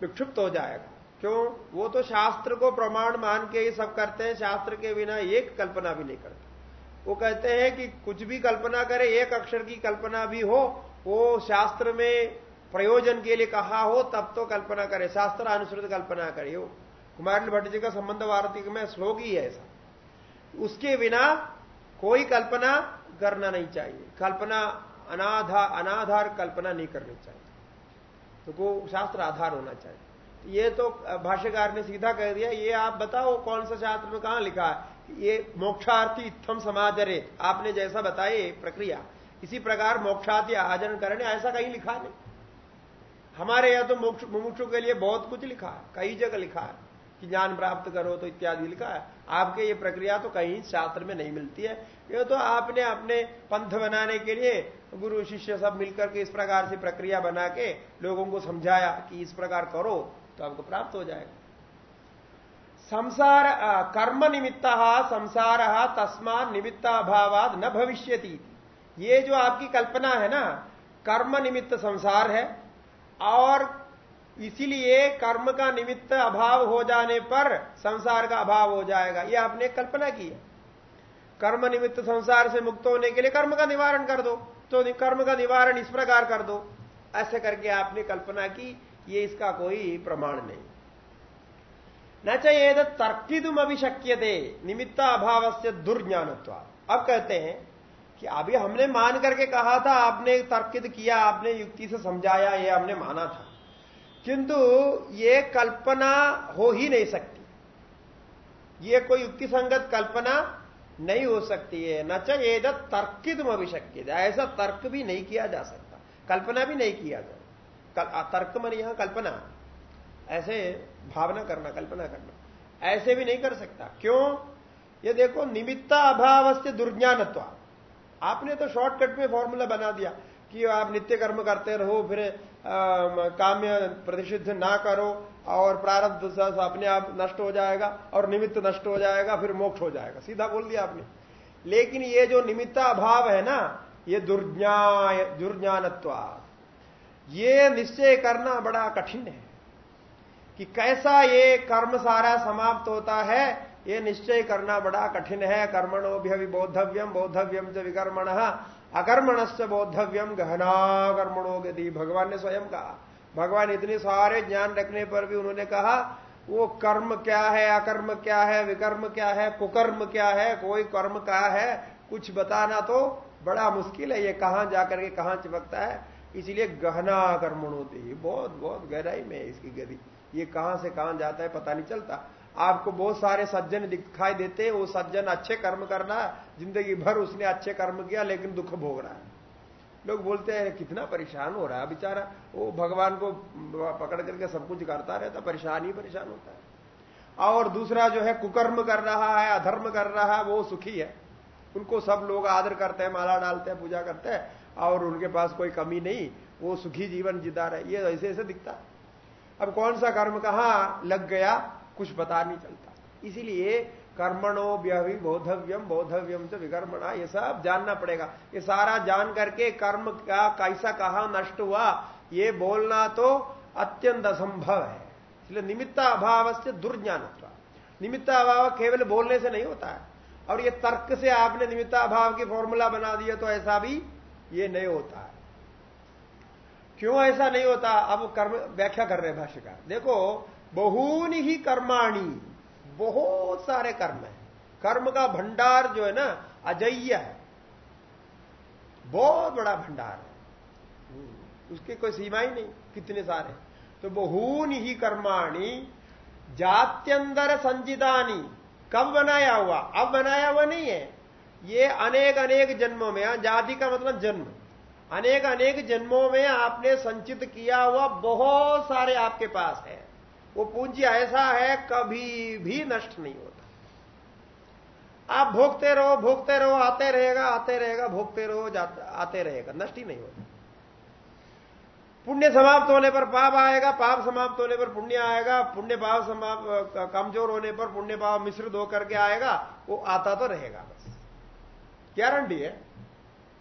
विक्षुप्त हो जाएगा। क्यों? वो तो शास्त्र को प्रमाण मान के ही सब करते हैं, शास्त्र के बिना एक कल्पना भी नहीं करते। वो कहते हैं कि कुछ भी कल्पना करे, एक अक्षर की कल्पना भी हो, वो शास्त्र में प्रयोजन के लिए कहा हो, तब तो कल्पना करे शास्त्र अनुसृत कल्पना करे। वो कुमार भट्ट जी का संबंध वार्तिक में श्लोक ही है ऐसा। उसके बिना कोई कल्पना करना नहीं चाहिए। कल्पना अनाधार अनाधार कल्पना नहीं करनी चाहिए। तो शास्त्र आधार होना चाहिए। ये तो भाष्यकार ने सीधा कह दिया, ये आप बताओ कौन सा शास्त्र में कहा लिखा है? ये मोक्षार्थी इत्थम समाजरे आपने जैसा बताए प्रक्रिया। इसी प्रकार मोक्षार्थी आचरण करने, ऐसा कहीं लिखा नहीं। हमारे यहाँ तो मोक्ष मुमुक्षु के लिए बहुत कुछ लिखा है, कई जगह लिखा है। कि ज्ञान प्राप्त करो तो इत्यादि लिखा है। आपके ये प्रक्रिया तो कहीं शास्त्र में नहीं मिलती है। ये तो आपने अपने पंथ बनाने के लिए गुरु शिष्य सब मिलकर के इस प्रकार से प्रक्रिया बना के लोगों को समझाया कि इस प्रकार करो तो आपको प्राप्त हो जाएगा। संसार कर्म निमित्त, संसार तस्मान निमित्त अभाव न भविष्य ये जो आपकी कल्पना है ना, कर्म निमित्त संसार है, और इसीलिए कर्म का निमित्त अभाव हो जाने पर संसार का अभाव हो जाएगा। यह आपने कल्पना की है। कर्म निमित्त संसार से मुक्त होने के लिए कर्म का निवारण कर दो। तो कर्म का निवारण इस प्रकार कर दो। ऐसे करके आपने कल्पना की, ये इसका कोई प्रमाण नहीं। न चेद तर्किदुम अभिशक्य दे निमित्त अभाव से दुर्ज्ञानत्व। अब कहते हैं कि अभी हमने मान करके कहा था, आपने तर्कित किया, आपने युक्ति से समझाया, ये हमने माना था। किंतु ये कल्पना हो ही नहीं सकती। ये कोई युक्ति संगत कल्पना नहीं हो सकती है। न चेद तर्कित अभिशक्य ऐसा तर्क भी नहीं किया जा सकता। कल्पना भी नहीं किया जा तर्क मन यहाँ कल्पना। ऐसे भावना करना, कल्पना करना। ऐसे भी नहीं कर सकता। क्यों? ये देखो, निमित्ता अभाव से दुर्ज्ञानत्व। आपने तो शॉर्टकट में फॉर्मूला बना दिया। कि आप नित्य कर्म करते रहो, फिर काम्य प्रतिषिध ना करो और प्रारब्ध अपने आप नष्ट हो जाएगा और निमित्त नष्ट हो जाएगा, फिर मोक्ष हो जाएगा। सीधा बोल दिया आपने। लेकिन ये जो निमित्ता अभाव है ना, ये दुर्ज्ञा दुर्ज्ञानत्व ये निश्चय करना बड़ा कठिन है कि कैसा ये कर्म सारा समाप्त होता है, ये निश्चय करना बड़ा कठिन है। कर्मणो भी अभी बोधव्यम बोधव्यम च विकर्मण। अकर्मणश्च बोधव्यम गहना कर्मणो गति। भगवान ने स्वयं कहा। भगवान इतने सारे ज्ञान रखने पर भी उन्होंने कहा, वो कर्म क्या है, अकर्म क्या है, विकर्म क्या है, कुकर्म क्या है, कोई कर्म क्या है, कुछ बताना तो बड़ा मुश्किल है। ये कहाँ जाकर के कहाँ चिपकता है? इसलिए गहना कर्मण होती है बहुत बहुत गहराई में इसकी गति। ये कहाँ से कहाँ जाता है पता नहीं चलता। आपको बहुत सारे सज्जन दिखाई देते हैं, वो सज्जन अच्छे कर्म करना ज़िंदगी भर उसने अच्छे कर्म किया, लेकिन दुख भोग रहा है। लोग बोलते हैं, कितना परेशान हो रहा है बेचारा। वो भगवान को पकड़ करके सब कुछ करता रहता, परेशान ही परेशान होता है। और दूसरा जो है, कुकर्म कर रहा है, अधर्म कर रहा है, वो सुखी है। उनको सब लोग आदर करते हैं, माला डालते हैं, पूजा करते हैं, और उनके पास कोई कमी नहीं। वो सुखी जीवन जिता रहे, ये ऐसे ऐसे दिखता है। अब कौन सा कर्म कहाँ लग गया, कुछ पता नहीं चलता। इसीलिए कर्मणो व्यवि बोधव्यम बोधव्यम से विकर्मणा। ये सब जानना पड़ेगा। ये सारा जान करके कर्म का कैसा, कहा नष्ट हुआ, ये बोलना तो अत्यंत असंभव है। इसलिए निमित्ता अभाव से दुर्ज्ञान निमित्ता अभाव केवल बोलने से नहीं होता है। और ये तर्क से आपने निमित्ता अभाव की फॉर्मूला बना दिया तो ऐसा भी ये नहीं होता है। क्यों ऐसा नहीं होता? अब कर्म व्याख्या कर रहे हैं भाष्यकार। देखो, बहुनी ही कर्माणी। बहुत सारे कर्म है। कर्म का भंडार जो है ना अजय्य है। बहुत बड़ा भंडार है। उसकी कोई सीमा ही नहीं, कितने सारे। तो बहुन ही कर्माणी, जात्यंतर संजिदानी कब बनाया हुआ? अब बनाया हुआ नहीं है। ये अनेक अनेक जन्मों में जाति का मतलब जन्म। अनेक अनेक जन्मों में आपने संचित किया हुआ बहुत सारे आपके पास है। वो पूंजी ऐसा है, कभी भी नष्ट नहीं होता। आप भोगते रहो भोगते रहो, आते रहेगा आते रहेगा, भोगते रहो आते रहेगा, नष्ट ही नहीं होता। पुण्य समाप्त होने पर पाप आएगा, पाप समाप्त होने पर पुण्य आएगा, पुण्य पाप समाप्त कमज़ोर होने पर पुण्य पाप मिश्रित होकर के आएगा, वो आता तो रहेगा बस। गारंटी है?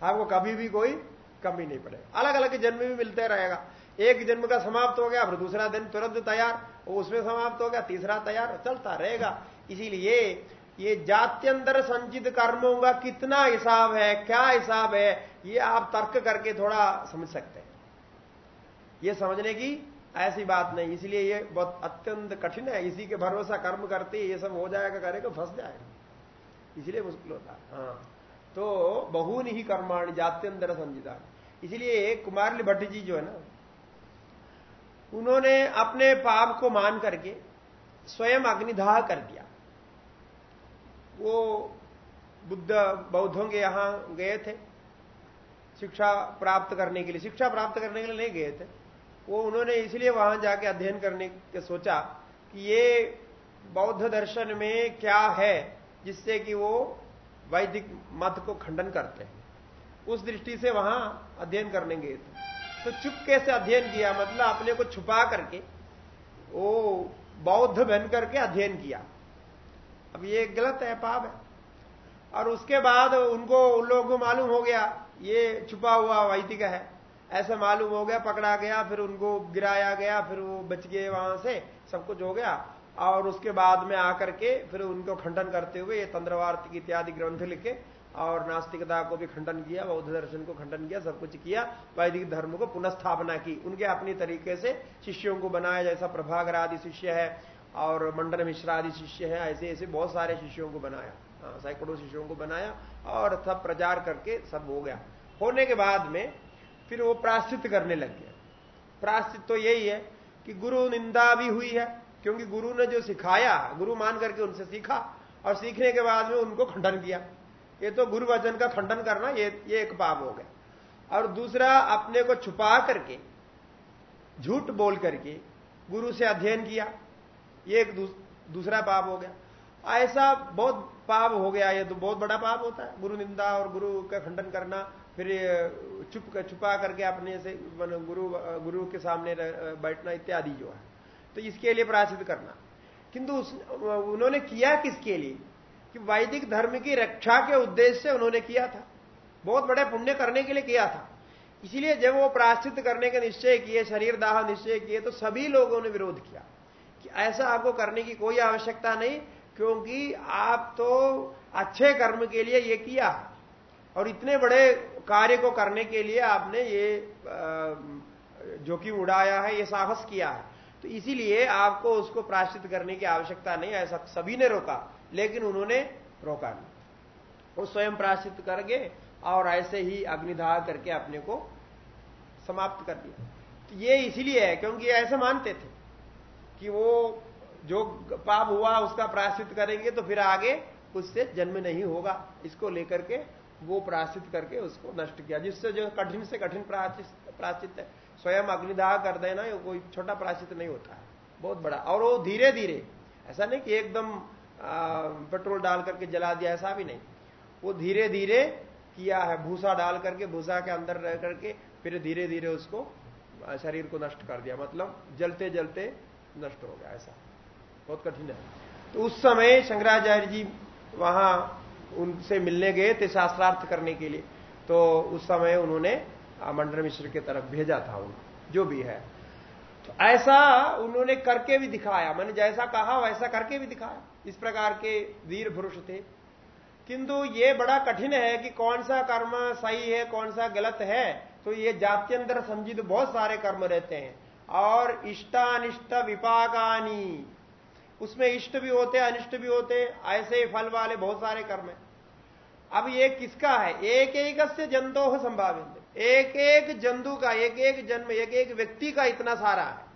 आपको कभी भी कोई कमी नहीं पड़ेगा। अलग अलग जन्म भी मिलते रहेगा। एक जन्म का समाप्त हो गया, फिर दूसरा दिन तुरंत तैयार। उसमें समाप्त हो गया, तीसरा तैयार चलता रहेगा। इसीलिए ये जात्यंतर संचित कर्मों का कितना हिसाब है, क्या हिसाब है, ये आप तर्क करके थोड़ा समझ सकते हैं। ये समझने की ऐसी बात नहीं, इसलिए ये बहुत अत्यंत कठिन है। इसी के भरोसा कर्म करते ये सब हो जाएगा, करेगा, फंस जाएगा। इसलिए मुश्किल होता है। हाँ। तो बहुन ही कर्माणी, जात्यंतर संजिता इसलिए कुमारली भट्ट जी जो है ना उन्होंने अपने पाप को मान करके स्वयं अग्निदाह कर दिया। वो बुद्ध बौद्धों के यहाँ गए थे। शिक्षा प्राप्त करने के लिए, शिक्षा प्राप्त करने के लिए नहीं गए थे। वो उन्होंने इसलिए वहाँ जाके अध्ययन करने के सोचा कि ये बौद्ध दर्शन में क्या है, जिससे कि वो वैदिक मत को खंडन करते हैं। उस दृष्टि से वहाँ अध्ययन करने गए थे। तो चुपके से अध्ययन किया? मतलब अपने को छुपा करके, वो बौद्ध बन करके अध्ययन किया। अब ये गलत है, पाप है। और उसके बाद उनको उन लोगों को मालूम हो गया, ये छुपा हुआ वैदिक है। ऐसा मालूम हो गया, पकड़ा गया, फिर उनको गिराया गया, फिर वो बच गए वहाँ से, सब कुछ हो गया। और उसके बाद में आकर के फिर उनको खंडन करते हुए ये तंत्रवार्तिक इत्यादि ग्रंथ लिखे और नास्तिकता को भी खंडन किया बौद्ध दर्शन को खंडन किया सब कुछ किया वैदिक धर्म को पुनस्थापना की। उनके अपनी तरीके से शिष्यों को बनाया जैसा प्रभागर आदि शिष्य है और मंडन मिश्रा आदि शिष्य है ऐसे ऐसे बहुत सारे शिष्यों को बनाया। हाँ, सैकड़ों शिष्यों को बनाया और सब प्रचार करके सब हो गया। होने के बाद में फिर वो प्राश्चित करने लग गया। प्राश्चित तो यही है कि गुरु निंदा भी हुई है क्योंकि गुरु ने जो सिखाया गुरु मान करके उनसे सीखा और सीखने के बाद में उनको खंडन किया। ये तो गुरु वचन का खंडन करना ये ये एक पाप हो गया। और दूसरा अपने को छुपा करके झूठ बोल करके गुरु से अध्ययन किया ये एक दूसरा पाप हो गया। ऐसा बहुत पाप हो गया ये तो बहुत बड़ा पाप होता है। गुरु निंदा और गुरु का खंडन करना फिर चुप कर, छुपा करके अपने से गुरु गुरु के सामने बैठना इत्यादि जो है। तो इसके लिए प्राचित करना। किंतु उन्होंने किया किसके लिए? कि वैदिक धर्म की रक्षा के उद्देश्य से उन्होंने किया था। बहुत बड़े पुण्य करने के लिए किया था। इसीलिए जब वो प्राश्चित करने का निश्चय किए, शरीर दाह निश्चय किए तो सभी लोगों ने विरोध किया कि ऐसा आपको करने की कोई आवश्यकता नहीं, क्योंकि आप तो अच्छे कर्म के लिए ये किया और इतने बड़े कार्य को करने के लिए आपने ये जोखिम उड़ाया है, ये साहस किया है। तो इसीलिए आपको उसको प्राश्चित करने की आवश्यकता नहीं ऐसा सभी ने रोका। लेकिन उन्होंने रोका नहीं। वो स्वयं प्राश्चित करके और ऐसे ही अग्निदाह करके अपने को समाप्त कर दिया। तो ये इसीलिए है, क्योंकि ऐसे मानते थे कि वो जो पाप हुआ उसका प्राश्चित करेंगे तो फिर आगे उससे जन्म नहीं होगा। इसको लेकर के वो प्राश्चित करके उसको नष्ट किया, जिससे जो कठिन से कठिन प्राश्चित है। स्वयं अग्निदाह कर देना कोई छोटा प्राश्चित नहीं होता है। बहुत बड़ा। और वो धीरे धीरे ऐसा नहीं कि एकदम पेट्रोल डाल करके जला दिया, ऐसा भी नहीं। वो धीरे धीरे किया है, भूसा डाल करके, भूसा के अंदर रह करके, फिर धीरे धीरे उसको शरीर को नष्ट कर दिया। मतलब जलते जलते नष्ट हो गया, ऐसा। बहुत कठिन है। तो उस समय शंकराचार्य जी वहाँ उनसे मिलने गए थे शास्त्रार्थ करने के लिए। तो उस समय उन्होंने मंडल मिश्र की तरफ़ भेजा था उन जो भी है। तो ऐसा उन्होंने करके भी दिखाया। मैंने जैसा कहा, वैसा करके भी दिखाया। इस प्रकार के वीर पुरुष थे। किंतु ये बड़ा कठिन है कि कौन सा कर्म सही है, कौन सा गलत है तो ये जात्यंतर समझी तो बहुत सारे कर्म रहते हैं। और इष्टानिष्ट विपाकानी, उसमें इष्ट भी होते, अनिष्ट भी होते, ऐसे ही फल वाले बहुत सारे कर्म है। अब ये किसका है? एक एक से जंतो संभावित। एक एक जंतु का एक एक जन्म एक एक व्यक्ति का इतना सारा है।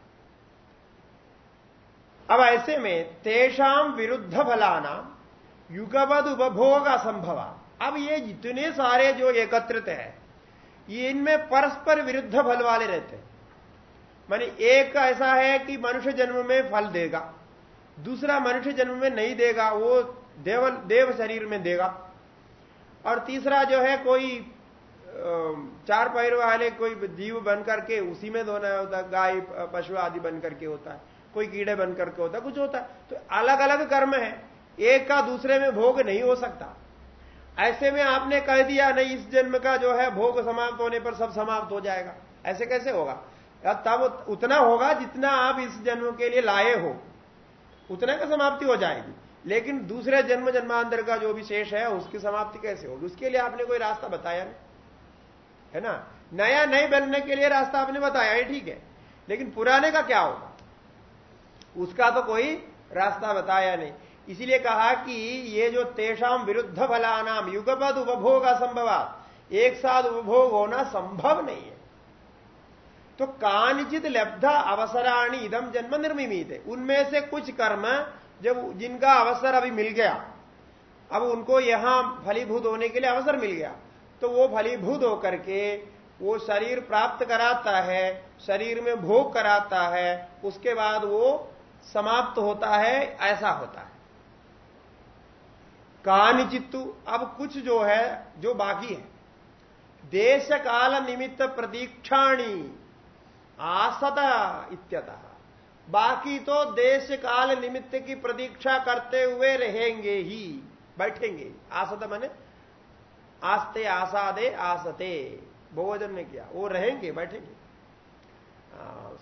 अब ऐसे में तेषाम विरुद्ध फलाना युगबद उपभोग असंभव। अब ये जितने सारे जो एकत्रित है, ये इनमें परस्पर विरुद्ध फल वाले रहते मानी एक ऐसा है कि मनुष्य जन्म में फल देगा, दूसरा मनुष्य जन्म में नहीं देगा, वो देव देव शरीर में देगा। और तीसरा जो है कोई चार पैर वाले कोई जीव बन करके उसी में धोना होता है, गाय, पशु आदि बन करके होता है। कोई कीड़े बन करके होता कुछ होता तो अलग अलग कर्म है। एक का दूसरे में भोग नहीं हो सकता। ऐसे में आपने कह दिया, नहीं, इस जन्म का जो है, भोग समाप्त होने पर सब समाप्त हो जाएगा। ऐसे कैसे होगा? तब उतना होगा जितना आप इस जन्म के लिए लाए हो। उतना का समाप्ति हो जाएगी। लेकिन दूसरे जन्म, जन्मांतर का जो भी शेष है, उसकी समाप्ति कैसे होगी? उसके लिए आपने कोई रास्ता बताया नहीं। है ना? नया नहीं बनने के लिए रास्ता आपने बताया है ठीक है। लेकिन पुराने का क्या होगा? उसका तो कोई रास्ता बताया नहीं। इसीलिए कहा कि ये जो तेषाम विरुद्ध फलानाम युगपद उपभोग असंभव, एक साथ उपभोग होना संभव नहीं है। तो कानिचित लब्ध अवसराणी इदम जन्म निर्मित उनमें से कुछ कर्म जब जिनका अवसर अभी मिल गया, अब उनको यहाँ फलीभूत होने के लिए अवसर मिल गया तो वो फलीभूत होकर के वो शरीर प्राप्त कराता है, शरीर में भोग कराता है, उसके बाद वो समाप्त होता है, ऐसा होता है। कानिचित्तु, अब कुछ जो है, जो बाकी है। देश काल निमित्त प्रतीक्षाणी आसदा इत्यतः। बाकी तो देश काल निमित्त की प्रतीक्षा करते हुए रहेंगे ही, बैठेंगे। आसद मैंने, आस्ते, आसादे, आसते। बहुवचन ने किया, वो रहेंगे, बैठेंगे।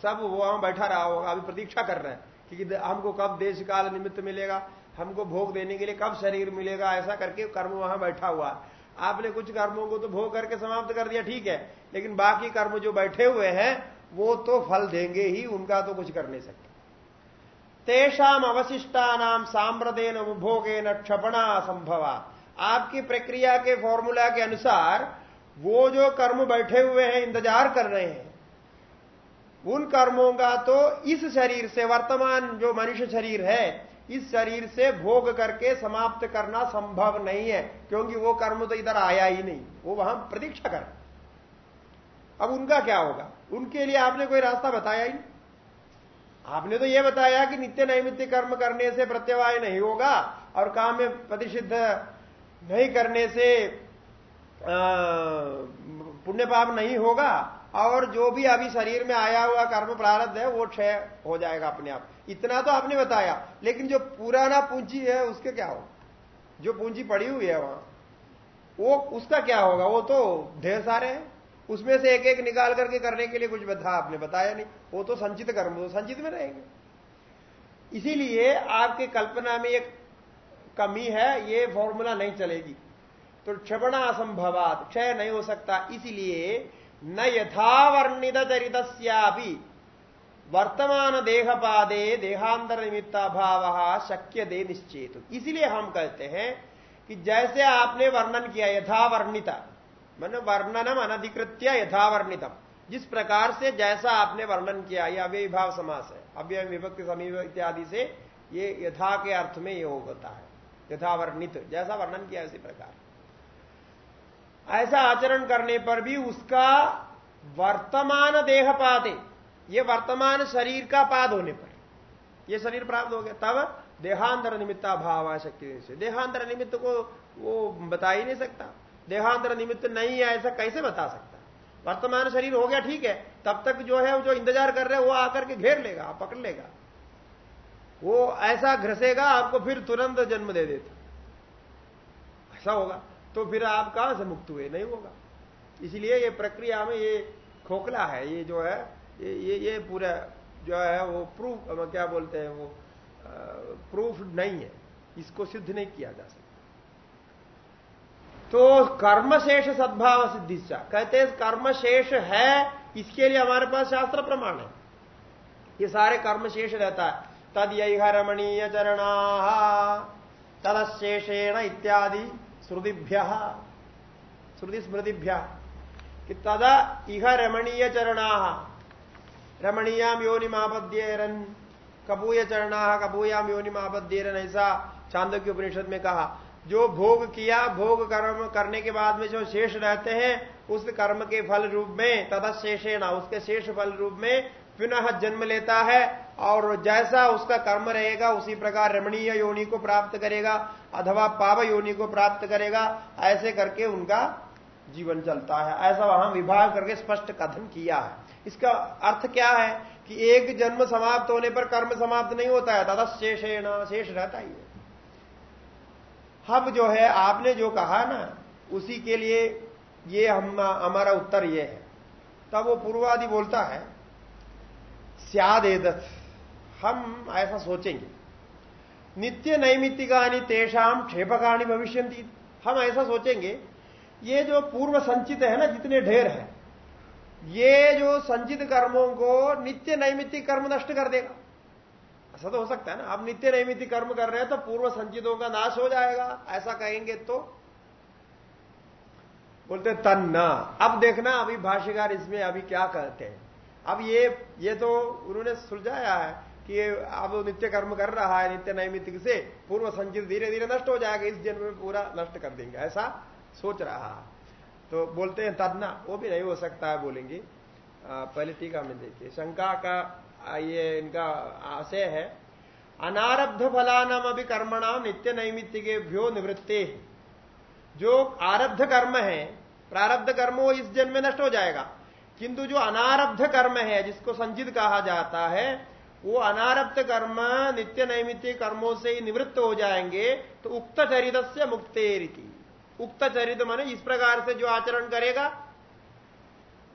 सब वो वहाँ बैठा रहा होगा, अभी प्रतीक्षा कर रहे हैं। कि हमको कब देश काल निमित्त मिलेगा? हमको भोग देने के लिए कब शरीर मिलेगा? ऐसा करके कर्म वहाँ बैठा हुआ आपने कुछ कर्मों को तो भोग करके समाप्त कर दिया, ठीक है। लेकिन बाकी कर्म जो बैठे हुए हैं, वो तो फल देंगे ही, उनका तो कुछ कर नहीं सकते। तेषाम अवशिष्टा नाम सांप्रदेन उपभोगे न क्षपणा संभवा। आपकी प्रक्रिया के फॉर्मूला के अनुसार, वो जो कर्म बैठे हुए हैं, इंतज़ार कर रहे हैं उन कर्मों का तो इस शरीर से, वर्तमान जो मनुष्य शरीर है, इस शरीर से भोग करके समाप्त करना संभव नहीं है, क्योंकि वो कर्म तो इधर आया ही नहीं, वो वहाँ प्रतीक्षा कर। अब उनका क्या होगा? उनके लिए आपने कोई रास्ता बताया ही आपने तो यह बताया कि नित्य नैमित्य कर्म करने से प्रत्यवाय नहीं होगा, और काम में प्रतिषिद्ध नहीं करने से पुण्य पाप नहीं होगा। और जो भी अभी शरीर में आया हुआ कर्म प्रारब्ध है, वो क्षय हो जाएगा अपने आप। इतना तो आपने बताया, लेकिन जो पुराना पूंजी है, उसके क्या हो? जो पूंजी पड़ी हुई है वहाँ, वो उसका क्या होगा? वो तो ढेर सारे हैं। उसमें से एक एक निकाल करके करने के लिए कुछ बता, आपने बताया नहीं। वो तो संचित कर्म तो संचित में रहेंगे। इसीलिए आपके कल्पना में एक कमी है, ये फॉर्मूला नहीं चलेगी। तो क्षपणा असंभवात क्षय नहीं हो सकता। इसीलिए न यथावर्णित चरित वर्तमान देहपादे देहांतर निमित्ता भाव शक्य दे निश्चेत। इसीलिए हम कहते हैं कि जैसे आपने वर्णन किया, यथावर्णिता, मन वर्णनम अनधिकृत्य यथावर्णितम। जिस प्रकार से जैसा आपने वर्णन किया यह अव्यय भाव समास है। अव्यय, विभक्ति समीप इत्यादि से ये यथा के अर्थ में ये होता है। यथावर्णित, जैसा वर्णन किया उसी प्रकार। ऐसा आचरण करने पर भी उसका वर्तमान देह पादे ये वर्तमान शरीर का पाद होने पर। ये शरीर प्राप्त हो गया। तब देहांतर निमित्ता भाव शक्ति से। देहांतर निमित्त को वो बता ही नहीं सकता। देहांतर निमित्त नहीं है ऐसा कैसे बता सकता? वर्तमान शरीर हो गया, ठीक है। तब तक जो है, जो इंतज़ार कर रहे हैं, वो आकर के घेर लेगा, पकड़ लेगा। वो ऐसा घसेगा, आपको फिर तुरंत जन्म दे देता। ऐसा होगा। तो फिर आप कहाँ से मुक्त हुए? नहीं होगा। इसलिए ये प्रक्रिया में ये खोखला है ये जो है ये ये, ये पूरा जो है वो प्रूफ क्या बोलते हैं वो आ, प्रूफ नहीं है। इसको सिद्ध नहीं किया जा सकता। तो कर्मशेष सद्भाव सिद्धि कहते हैं कर्मशेष है इसके लिए हमारे पास शास्त्र प्रमाण है। ये सारे कर्मशेष रहता है। तद यही रमणीय चरणा तदशेषेण इत्यादि। श्रुतिभ्य। श्रुति स्मृतिभ्य कि तदा इह रमणीय चरणा रमणीयाम योनिमापद्येरन। कबूय चरणा कबूयाम योनिमापद्येरन ऐसा चांदोग्य उपनिषद में कहा। जो भोग किया, भोग कर्म करने के बाद में जो शेष रहते हैं, उस कर्म के फल रूप में तथा शेषेणा उसके शेष फल रूप में पुनः जन्म लेता है और जैसा उसका कर्म रहेगा, उसी प्रकार रमणीय योनि को प्राप्त करेगा अथवा पाव योनि को प्राप्त करेगा, ऐसे करके उनका जीवन चलता है। ऐसा वहाँ विभाग करके स्पष्ट कथन किया है। इसका अर्थ क्या है कि एक जन्म समाप्त होने पर कर्म समाप्त नहीं होता है तथा शेषेण, शेष रहता ही है। हम जो है, आपने जो कहा ना, उसी के लिए ये हम, हमारा उत्तर ये है। तब वो पूर्वादि बोलता है स्यादेदत हम ऐसा सोचेंगे। नित्य नैमित्तिकानी तेषाम क्षेपकाणी भविष्य हम ऐसा सोचेंगे, ये जो पूर्व संचित है ना, जितने ढेर है, ये जो संचित कर्मों को नित्य नैमित्तिक कर्म नष्ट कर देगा। ऐसा तो हो सकता है ना, आप नित्य नैमित्तिक कर्म कर रहे हैं तो पूर्व संचितों का नाश हो जाएगा, ऐसा कहेंगे तो। बोलते तन्ना। अब देखना अभी भाष्यकार इसमें अभी क्या कहते हैं। अब ये ये तो उन्होंने सुलझाया है कि अब नित्य कर्म कर रहा है, नित्य नैमित्तिक से पूर्व संचित धीरे धीरे नष्ट हो जाएगा, इस जन्म में पूरा नष्ट कर देंगे, ऐसा सोच रहा है। तो बोलते हैं, तदना, वो भी नहीं हो सकता है, बोलेंगे। पहले टीका में देखिए, शंका का ये इनका आशय है, अनारब्ध फलानाम अभी कर्मणाम नित्य नैमित्तिके भ्यो निवृत्ते। जो आरब्ध कर्म है, प्रारब्ध कर्म वो इस जन्म में नष्ट हो जाएगा। किंतु जो अनारब्ध कर्म है, जिसको संचित कहा जाता है, वो अनारब्ध कर्म नित्य नैमित्य कर्मों से ही निवृत्त हो जाएँगे तो उक्त चरित से मुक्तेरिति। उक्त चरित माने इस प्रकार से जो आचरण करेगा,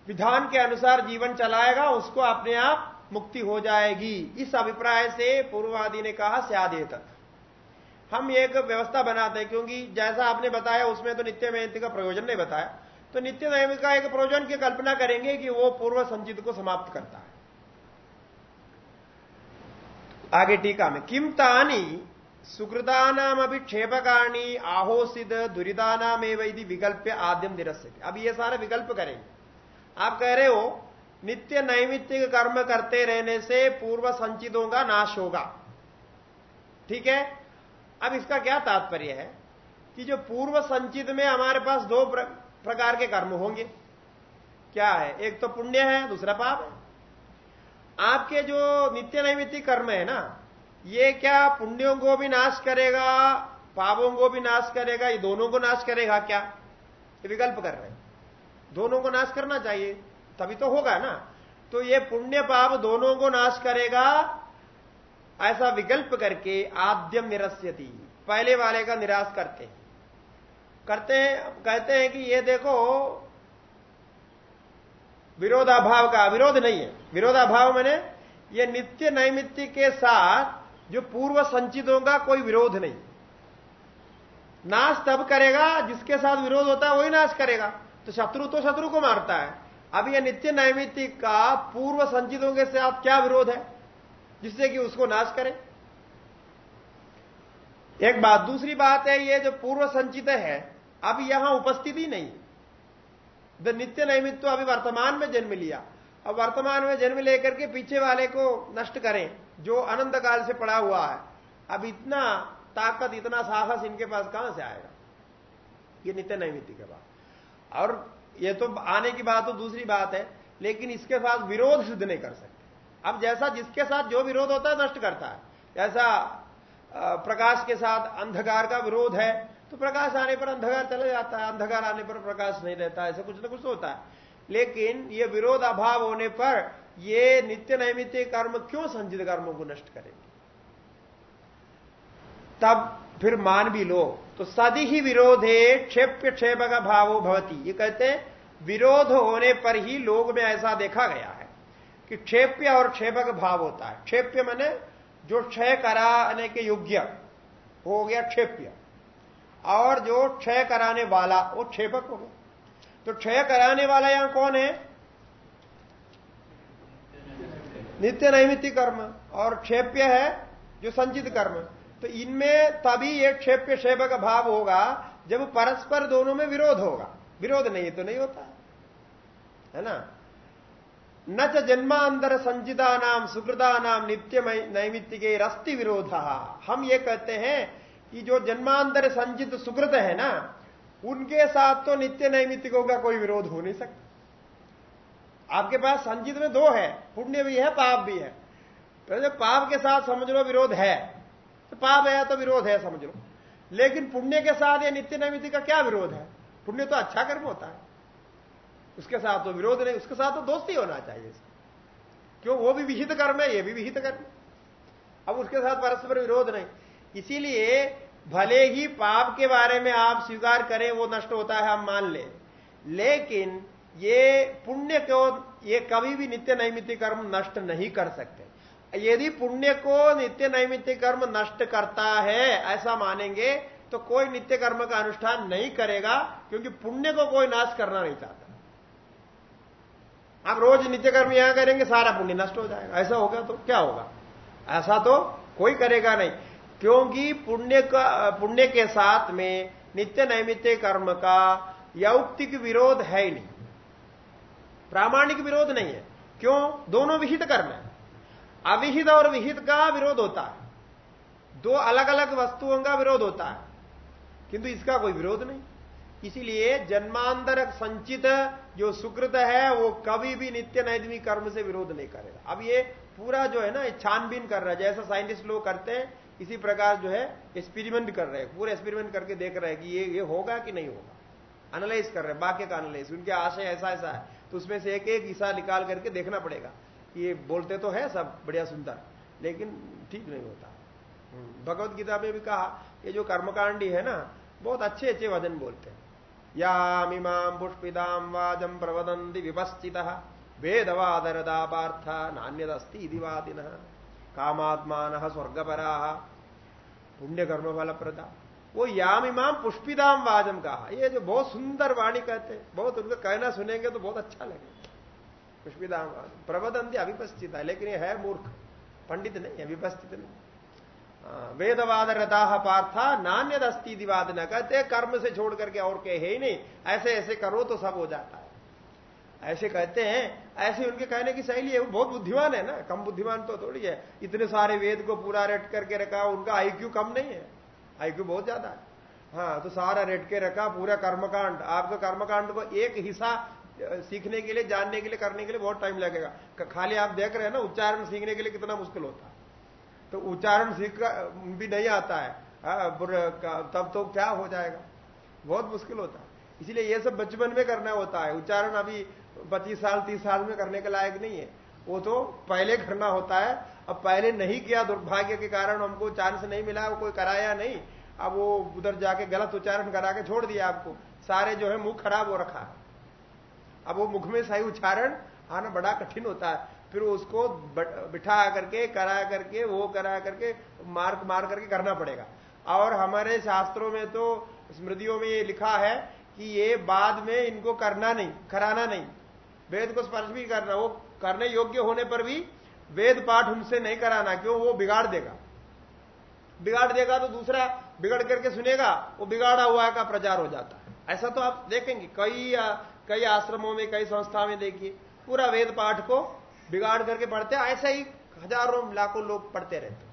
विधान के अनुसार जीवन चलाएगा, उसको अपने आप मुक्ति हो जाएगी। इस अभिप्राय से पूर्वादि ने कहा स्यादेत। हम एक व्यवस्था बनाते हैं, क्योंकि जैसा आपने बताया, उसमें तो नित्य नैमित का प्रयोजन नहीं बताया। तो नित्य नैमित का एक प्रयोजन की कल्पना करेंगे कि वो पूर्व संचित को समाप्त करता है। आगे टीका में किम तानी सुकृतानाम अभिक्षेपकाणी आहोसित दुरिदानाम एवं विकल्प आद्यम निरस्य अब ये सारे विकल्प करेंगे। आप कह रहे हो, नित्य नैमित्तिक कर्म करते रहने से पूर्व संचितों का नाश होगा। ठीक है? अब इसका क्या तात्पर्य है कि जो पूर्व संचित में हमारे पास दो प्रकार के कर्म होंगे। क्या है? एक तो पुण्य है, दूसरा पाप है। आपके जो नित्य नैमित्तिक कर्म है ना, ये क्या पुण्यों को भी नाश करेगा, पापों को भी नाश करेगा, ये दोनों को नाश करेगा क्या? विकल्प कर रहे हैं। दोनों को नाश करना चाहिए, तभी तो होगा ना। तो ये पुण्य पाप दोनों को नाश करेगा, ऐसा विकल्प करके आद्यम निरस्यति। पहले वाले का निराश करते हैं। करते हैं कहते हैं कि ये देखो, विरोधाभाव का विरोध नहीं है। विरोधाभाव मैंने, ये नित्य नैमित्य के साथ जो पूर्व संचितों का कोई विरोध नहीं। नाश तब करेगा, जिसके साथ विरोध होता है, वही नाश करेगा। तो शत्रु तो शत्रु को मारता है। अब यह नित्य नैमित्तिक का पूर्व संचितों के साथ क्या विरोध है, जिससे कि उसको नाश करे? एक बात, दूसरी बात है, ये जो पूर्व संचित है अब यहाँ उपस्थिति नहीं। द नित्य नैमित्व अभी वर्तमान में जन्म लिया। अब वर्तमान में जन्म लेकर के पीछे वाले को नष्ट करें, जो अनंत काल से पड़ा हुआ है। अब इतना ताकत, इतना साहस इनके पास कहाँ से आएगा? ये नित्य नैमित्य के बाद और ये तो आने की बात तो दूसरी बात है, लेकिन इसके साथ विरोध सिद्ध नहीं कर सकते। अब जैसा जिसके साथ जो विरोध होता है, नष्ट करता है। जैसा प्रकाश के साथ अंधकार का विरोध है तो प्रकाश आने पर अंधकार चला जाता है, अंधकार आने पर प्रकाश नहीं रहता, ऐसा कुछ ना कुछ होता है। लेकिन ये विरोध अभाव होने पर ये नित्य नैमित्य कर्म क्यों संचित कर्मों को नष्ट करेंगे? तब फिर मान भी लो तो सदी ही विरोधे क्षेप्य क्षेप का भावो भवती। ये कहते हैं, विरोध होने पर ही लोग में ऐसा देखा गया है कि क्षेप्य और क्षेपक भाव होता है। क्षेप्य मैंने जो क्षय कराने के योग्य हो गया क्षेप्य। और जो क्षय कराने वाला, वो क्षेपक हो गया तो क्षय कराने वाला यहाँ कौन है? नित्य नैमित्तिक कर्म। और क्षेप्य है जो संचित कर्म। तो इनमें तभी ये क्षेप्य क्षेप का भाव होगा, जब परस्पर दोनों में विरोध होगा। विरोध नहीं तो नहीं होता। है ना? न च जन्मांतर संचिता नाम सुकृता नाम नित्य नैमित्तिक रस्ति विरोध। हम ये कहते हैं कि जो जन्मांतर संचित सुकृत है ना, उनके साथ तो नित्य नैमित्तिकों का कोई विरोध हो नहीं सकता। आपके पास संचित में दो है, पुण्य भी है, पाप भी है। तो पाप के साथ समझ लो विरोध है तो पाप है तो विरोध है, समझ लो। लेकिन पुण्य के साथ ये नित्य नैमित्तिक का क्या विरोध है? पुण्य तो अच्छा कर्म होता है। उसके साथ तो विरोध नहीं, उसके साथ तो दोस्ती होना चाहिए। क्यों? वो भी विहित कर्म है, ये भी विहित कर्म। अब उसके साथ परस्पर विरोध नहीं। इसीलिए भले ही पाप के बारे में आप स्वीकार करें, वो नष्ट होता है, हम मान लें। लेकिन ये पुण्य को, ये कभी भी नित्य नैमित्य कर्म नष्ट नहीं कर सकते। यदि पुण्य को नित्य नैमित्य कर्म नष्ट करता है, ऐसा मानेंगे तो कोई नित्य कर्म का अनुष्ठान नहीं करेगा, क्योंकि पुण्य को कोई नाश करना नहीं चाहता। आप रोज नित्य कर्म यहाँ करेंगे, सारा पुण्य नष्ट हो जाएगा। ऐसा होगा तो क्या होगा? ऐसा तो कोई करेगा नहीं। क्योंकि पुण्य का, पुण्य के साथ में नित्य नैमित्य कर्म का यौक्तिक विरोध है ही नहीं। प्रामाणिक विरोध नहीं है। क्यों? दोनों विहित कर्म है। अविहित और विहित का विरोध होता है। दो अलग अलग वस्तुओं का विरोध होता है। किंतु इसका कोई विरोध नहीं। इसीलिए जन्मांतर संचित जो सुकृत है, वो कभी भी नित्य नैदमी कर्म से विरोध नहीं करेगा। अब ये पूरा जो है ना छानबीन कर रहा है। जैसा साइंटिस्ट लोग करते हैं इसी प्रकार जो है एक्सपेरिमेंट कर रहे हैं पूरे एक्सपेरिमेंट करके देख रहे हैं कि ये ये होगा कि नहीं होगा। एनालाइज कर रहे हैं बाकी का एनालाइज उनके आशय ऐसा ऐसा है। तो उसमें से एक एक हिस्सा निकाल करके देखना पड़ेगा ये बोलते तो है सब बढ़िया सुंदर लेकिन ठीक नहीं होता। हम्म, भगवत गीता में भी कहा ये जो कर्मकांडी है ना बहुत अच्छे अच्छे वज़न बोलते हैं। यामिमाम पुष्पिदाम वाजम प्रवदंती विपस्थित वेदवादरदा पार्थ नान्यदस्ती दिवादिन कामात्मान स्वर्गपरा। पुण्य कर्म फल प्रदा वो याम इमाम पुष्पिदाम वाजम कहा ये जो बहुत सुंदर वाणी कहते हैं बहुत उनका कहना सुनेंगे तो बहुत अच्छा लगेगा। पुष्पिदाम वाजम प्रबदंती अविपस्थित है लेकिन ये है मूर्ख। पंडित नहीं अविपस्थित नहीं। हाँ, वेदवाद रथा पार्था नान्य दस्ती दिवाद न कहते कर्म से छोड़ करके और कहे ही नहीं। ऐसे ऐसे करो तो सब हो जाता है। ऐसे कहते हैं, ऐसे उनके कहने की शैली है। वो बहुत बुद्धिमान है ना, कम बुद्धिमान तो थोड़ी है। इतने सारे वेद को पूरा रेट करके रखा, उनका आईक्यू कम नहीं है। आईक्यू बहुत ज़्यादा है। हाँ तो सारा रेट के रखा, पूरा कर्मकांड। आपको कर्मकांड को एक हिस्सा सीखने के लिए, जानने के लिए, करने के लिए बहुत टाइम लगेगा। खाली आप देख रहे हैं ना, उच्चारण सीखने के लिए कितना मुश्किल होता है। तो उच्चारण सीख भी नहीं आता है। तब तो क्या हो जाएगा? बहुत मुश्किल होता है। इसलिए ये सब बचपन में करना होता है। उच्चारण अभी पच्चीस साल, तीस साल में करने के लायक नहीं है। वो तो पहले करना होता है। अब पहले नहीं किया दुर्भाग्य के कारण हमको चांस नहीं मिला, वो कोई कराया नहीं। अब वो उधर जाके गलत उच्चारण करा के छोड़ दिया आपको। सारे जो है मुख खराब हो रखा। अब वो मुख में सही उच्चारण आना बड़ा कठिन होता है। फिर उसको बिठा करके, करा करके, वो करा करके, मार्क मार करके करना पड़ेगा। और हमारे शास्त्रों में तो स्मृतियों में ये लिखा है कि ये बाद में इनको करना नहीं, कराना नहीं। वेद को स्पर्श भी करना वो करने योग्य होने पर भी वेद पाठ उनसे नहीं कराना, क्यों? वो बिगाड़ देगा। बिगाड़ देगा तो दूसरा बिगड़ करके सुनेगा, वो बिगाड़ा हुआ का प्रचार हो जाता है। ऐसा तो आप देखेंगे, कई कई आश्रमों में, कई संस्था में देखिए, पूरा वेद पाठ को बिगाड़ करके पढ़ते ऐसा ही हज़ारों, लाखों लोग पढ़ते रहते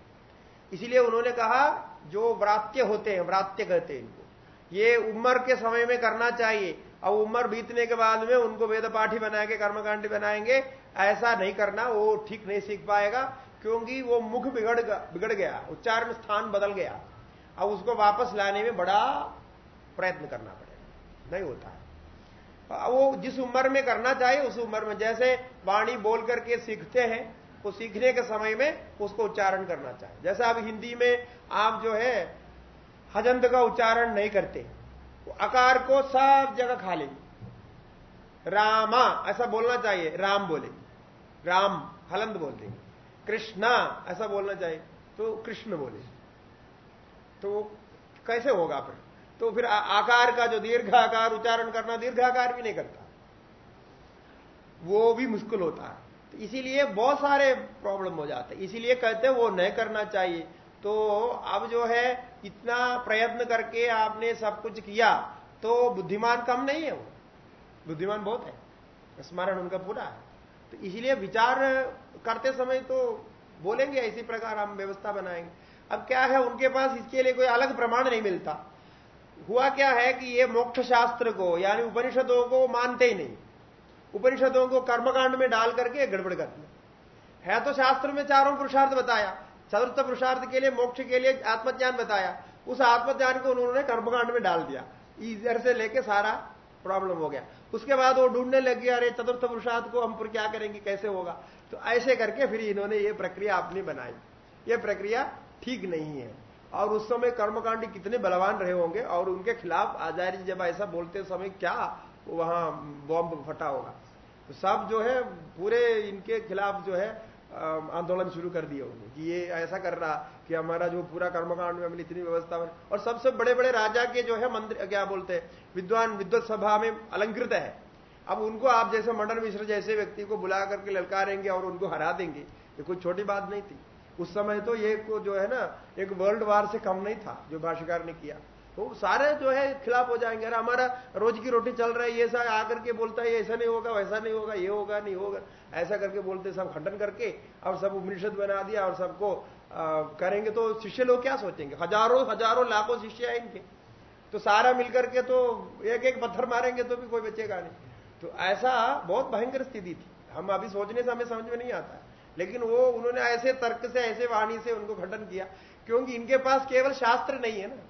इसीलिए उन्होंने कहा, जो व्रात्य होते हैं, व्रात्य कहते हैं इनको, ये उम्र के समय में करना चाहिए और उम्र बीतने के बाद में उनको वेद पाठी बनाएँगे, कर्मकांडी बनाएँगे, ऐसा नहीं करना, वो ठीक नहीं सीख पाएगा, क्योंकि वो मुख बिगड़ बिगड़ गया, उच्चारण स्थान बदल गया। अब उसको वापस लाने में बड़ा प्रयत्न करना पड़ेगा, नहीं होता है। वो जिस उम्र में करना चाहिए उस उम्र में, जैसे वाणी बोल करके सीखते हैं, वो सीखने के समय में उसको उच्चारण करना चाहिए जैसे अब हिंदी में आप जो है, हजंत का उच्चारण नहीं करते अकार को सब जगह खा लेंगे। रामा, ऐसा बोलना चाहिए। राम बोले। राम हलंद बोल देंगे कृष्णा, ऐसा बोलना चाहिए। तो कृष्ण बोले। तो कैसे होगा फिर? तो फिर आकार का जो दीर्घ आकार उच्चारण करना, दीर्घ आकार भी नहीं करता। वो भी मुश्किल होता है। तो इसीलिए बहुत सारे प्रॉब्लम हो जाते हैं। इसीलिए कहते हैं वो नहीं करना चाहिए। तो अब जो है इतना प्रयत्न करके आपने सब कुछ किया तो बुद्धिमान कम नहीं है वो। बुद्धिमान बहुत है। स्मरण उनका पूरा है। तो इसलिए विचार करते समय तो बोलेंगे, इसी प्रकार हम व्यवस्था बनाएँगे। अब क्या है, उनके पास इसके लिए कोई अलग प्रमाण नहीं मिलता। हुआ क्या है कि ये मोक्ष शास्त्र को, यानी उपनिषदों को मानते ही नहीं। उपनिषदों को कर्मकांड में डाल करके गड़बड़ कर है तो शास्त्र में चारों पुरुषार्थ बताया। चतुर्थ पुरुषार्थ के लिए, मोक्ष के लिए आत्मज्ञान बताया। उस आत्मज्ञान को उन्होंने कर्मकांड में डाल दिया। इधर से लेके सारा प्रॉब्लम हो गया। उसके बाद वो ढूँढने लग गया, अरे, चतुर्थ पुरुषार्थ को हम फिर क्या करेंगे? कैसे होगा? तो ऐसे करके फिर इन्होंने ये प्रक्रिया अपनी बनाई। ये प्रक्रिया ठीक नहीं है। और उस समय कर्मकांडी कितने बलवान रहे होंगे और उनके खिलाफ आचार्य जब ऐसा बोलते समय क्या वहाँ बॉम्ब फटा होगा। तो सब जो है, पूरे इनके खिलाफ जो है आंदोलन शुरू कर दिए उन्होंने कि ये ऐसा कर रहा कि हमारा जो पूरा कर्मकांड में हमने इतनी व्यवस्था बन, और सबसे बड़े बड़े राजा के जो है मंदिर, क्या बोलते हैं, विद्वान, विद्वत सभा में अलंकृत है। अब उनको आप जैसे मंडन मिश्र जैसे व्यक्ति को बुला करके ललकारेंगे और उनको हरा देंगे, ये कोई छोटी बात नहीं थी। उस समय तो ये को जो है ना, एक वर्ल्ड वार से कम नहीं था, जो भाष्यकार ने किया। तो सारे जो है खिलाफ हो जाएँगे। अरे हमारा रोज की रोटी चल रहा है, ये सब आकर के बोलता है ऐसा नहीं होगा, वैसा नहीं होगा, ये होगा, नहीं होगा। ऐसा करके बोलते सब खंडन करके और सब उपनिषद बना दिया और सबको करेंगे तो शिष्य लोग क्या सोचेंगे? हज़ारों हज़ारों, लाखों शिष्य है इनके। तो सारा मिलकर के तो एक एक पत्थर मारेंगे तो भी कोई बचेगा नहीं। तो ऐसा बहुत भयंकर स्थिति थी। हम अभी सोचने से हमें समझ में नहीं आता। लेकिन वो, उन्होंने ऐसे तर्क से, ऐसे वाणी से उनको खंडन किया। क्योंकि इनके पास केवल शास्त्र नहीं है ना।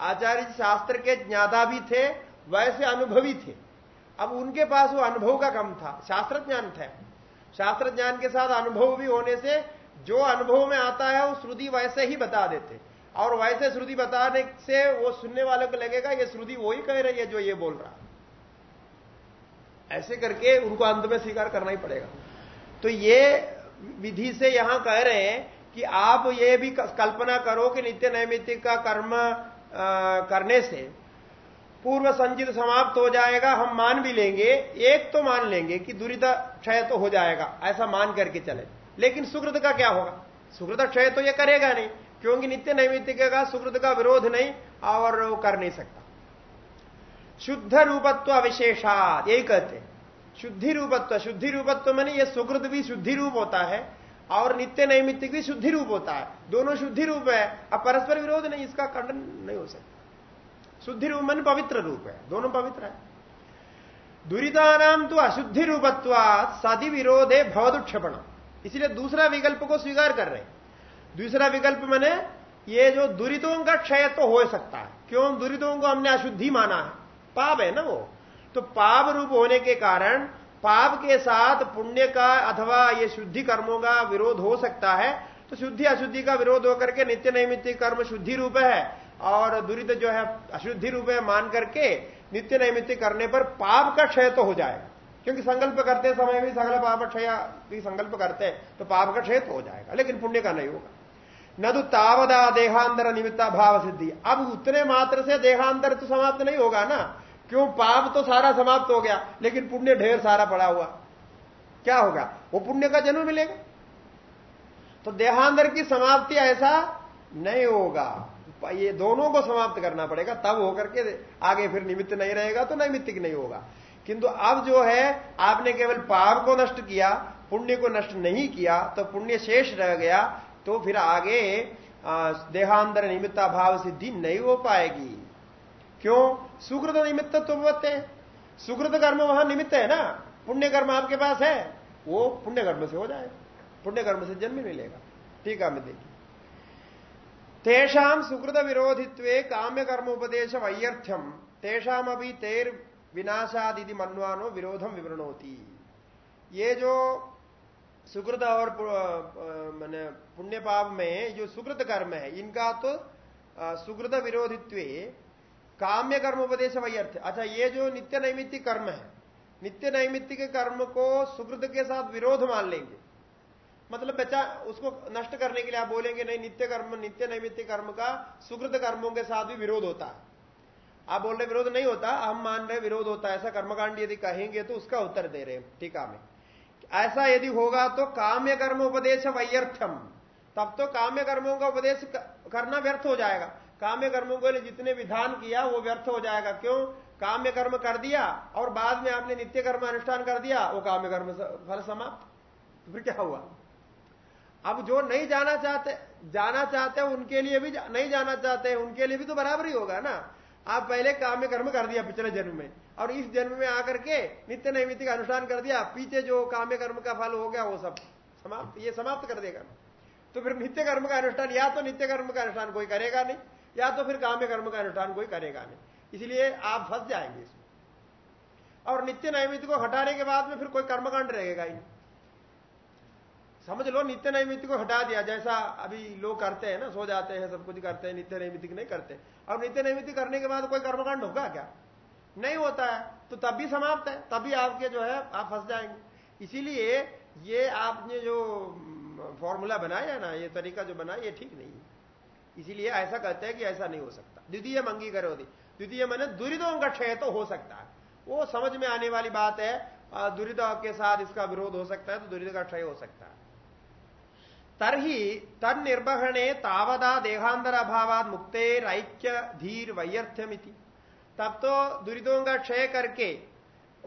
आचार्य शास्त्र के ज्ञाता भी थे, वैसे अनुभवी थे। अब उनके पास वो अनुभव का कम था शास्त्र ज्ञान था। शास्त्र ज्ञान के साथ अनुभव भी होने से जो अनुभव में आता है, वो श्रुति वैसे ही बता देते। और वैसे श्रुति बताने से वो सुनने वाले को लगेगा, ये श्रुति वही कह रही है जो ये बोल रहा ऐसे करके उनको अंत में स्वीकार करना ही पड़ेगा। तो ये विधि से यहाँ कह रहे हैं कि आप ये भी कल्पना करो कि नित्य नैमित्तिक का कर्म करने से पूर्व संचित समाप्त हो जाएगा, हम मान भी लेंगे, एक तो मान लेंगे कि दुरिता क्षय तो हो जाएगा, ऐसा मान करके चले। लेकिन सुकृत का क्या होगा? सुकृत क्षय तो यह करेगा नहीं, क्योंकि नित्य नैमित्तिक का सुकृत का विरोध नहीं, और वो कर नहीं सकता। शुद्ध रूपत्व अविशेषात, यही कहते शुद्धि रूपत्व शुद्धि रूपत्व मैंने यह सुकृत भी शुद्धि रूप होता है और नित्य नैमित्तिक भी शुद्धि रूप होता है। दोनों शुद्धि रूप है, अब परस्पर विरोध नहीं, इसका खंडन नहीं हो सकता। शुद्धि रूप मन पवित्र रूप है, दोनों पवित्र है। दुरीता नाम तो अशुद्धि रूपत्वा सदी विरोधे भवदुक्षपण इसलिए दूसरा विकल्प को स्वीकार कर रहे दूसरा विकल्प मैंने, ये जो दुरितों का क्षय तो हो सकता है। क्यों? दुरितों को हमने अशुद्धि माना है। पाप है ना वो। तो पाप रूप होने के कारण पाप के साथ पुण्य का अथवा ये शुद्धि कर्मों का विरोध हो सकता है तो शुद्धि अशुद्धि का विरोध होकर के नित्य नैमित्तिक कर्म शुद्धि रूप है और दुरित जो है अशुद्धि रूप है मान करके नित्य नैमित्तिक करने पर पाप का क्षय तो हो जाएगा। क्योंकि संकल्प करते समय भी सगल पाप क्षय भी संकल्प करते हैं तो पाप का क्षय तो हो जाएगा, लेकिन पुण्य का नहीं होगा। न तो तावदा देहांतर निमित्ता भाव सिद्धि। अब उतने मात्र से देहांतर तो समाप्त नहीं होगा ना। क्यों पाप तो सारा समाप्त हो गया, लेकिन पुण्य ढेर सारा पड़ा हुआ। क्या होगा? वो पुण्य का जन्म मिलेगा? तो देहांतर की समाप्ति ऐसा नहीं होगा। ये दोनों को समाप्त करना पड़ेगा, तब होकर के आगे फिर निमित्त नहीं रहेगा तो नैमित्तिक नहीं होगा। किंतु अब जो है, आपने केवल पाप को नष्ट किया, पुण्य को नष्ट नहीं किया तो पुण्य शेष रह गया तो फिर आगे देहांतर निमित्ता भाव सिद्धि नहीं हो पाएगी। क्यों? सुकृत निमित्त तो हैं। सुकृत कर्म वहाँ निमित्त है ना? पुण्य कर्म आपके पास है। वो पुण्य कर्म से हो जाएगा। पुण्य कर्म से जन्म मिलेगा। ठीक है मैं देखिए तेषाम सुकृत विरोधित्व काम्य कर्म उपदेश वैयर्थ्यम तेषाम अभी तेर विनाशादि मनवानो विरोधम विवरण होती ये जो सुकृत और मैंने पुण्य पाप में जो सुकृत कर्म है, इनका तो सुकृत विरोधित्व काम्य कर्म उपदेश वही अर्थ अच्छा ये जो नित्य नैमित्तिक कर्म है नित्य नैमित्तिक कर्म को सुकृत के साथ विरोध मान लेंगे। मतलब बच्चा उसको नष्ट करने के लिए आप बोलेंगे, नहीं, नित्य कर्म नित्य नैमित्तिक कर्म का सुकृत कर्मों के साथ भी विरोध होता है। आप बोल रहे, विरोध नहीं होता, हम मान रहे, विरोध होता है। ऐसा कर्मकांड यदि कहेंगे तो उसका उत्तर दे रहे टीका में ऐसा यदि होगा तो काम्य कर्म उपदेश वैयर्थम तब तो काम्य कर्मों का उपदेश करना व्यर्थ हो जाएगा। काम्य कर्मों के जितने विधान किया वो व्यर्थ हो जाएगा। क्यों? काम्य कर्म कर दिया और बाद में आपने नित्य कर्म अनुष्ठान कर दिया वो काम्य कर्म फल समाप्त। तो फिर क्या हुआ? अब जो नहीं जाना चाहते जाना चाहते उनके लिए भी जा, नहीं जाना चाहते उनके लिए भी तो बराबर ही होगा ना। आप पहले काम्य कर्म कर दिया पिछले जन्म में और इस जन्म में आकर के नित्य नैमित्तिक अनुष्ठान कर दिया। पीछे जो काम्य कर्म का फल हो गया वो सब समाप्त ये समाप्त कर देगा। तो फिर नित्य कर्म का अनुष्ठान या तो नित्य कर्म का अनुष्ठान कोई करेगा नहीं। या तो फिर काम्य कर्म का अनुष्ठान कोई करेगा नहीं। इसलिए आप फंस जाएँगे इसमें। और नित्य नैमित्त को हटाने के बाद में फिर कोई कर्मकांड रहेगा ही समझ लो, नित्य नैमित्त को हटा दिया। जैसा अभी लोग करते हैं ना, सो जाते हैं, सब कुछ करते हैं, नित्य नैमित्तिक नहीं करते। और नित्य नैमित्त करने के बाद कोई कर्मकांड होगा क्या? नहीं होता है। तो तब भी समाप्त है। तभी आपके जो है, आप फंस जाएँगे। इसीलिए ये आपने जो फॉर्मूला बनाया ना, ये तरीका जो बनाया, ये ठीक नहीं है। इसीलिए ऐसा कहते हैं कि ऐसा नहीं हो सकता। द्वितीय मंगी करो द्वितीय मैंने दुरितों का क्षय तो हो सकता है। वो समझ में आने वाली बात है दुरित के साथ इसका विरोध हो सकता है तो दुरित का क्षय हो सकता है। तरही तन निर्वहणे तावदा देहांतर अभाव मुक्तेर धीर वैयर्थ्यमिति। तब तो दुरीदों का क्षय करके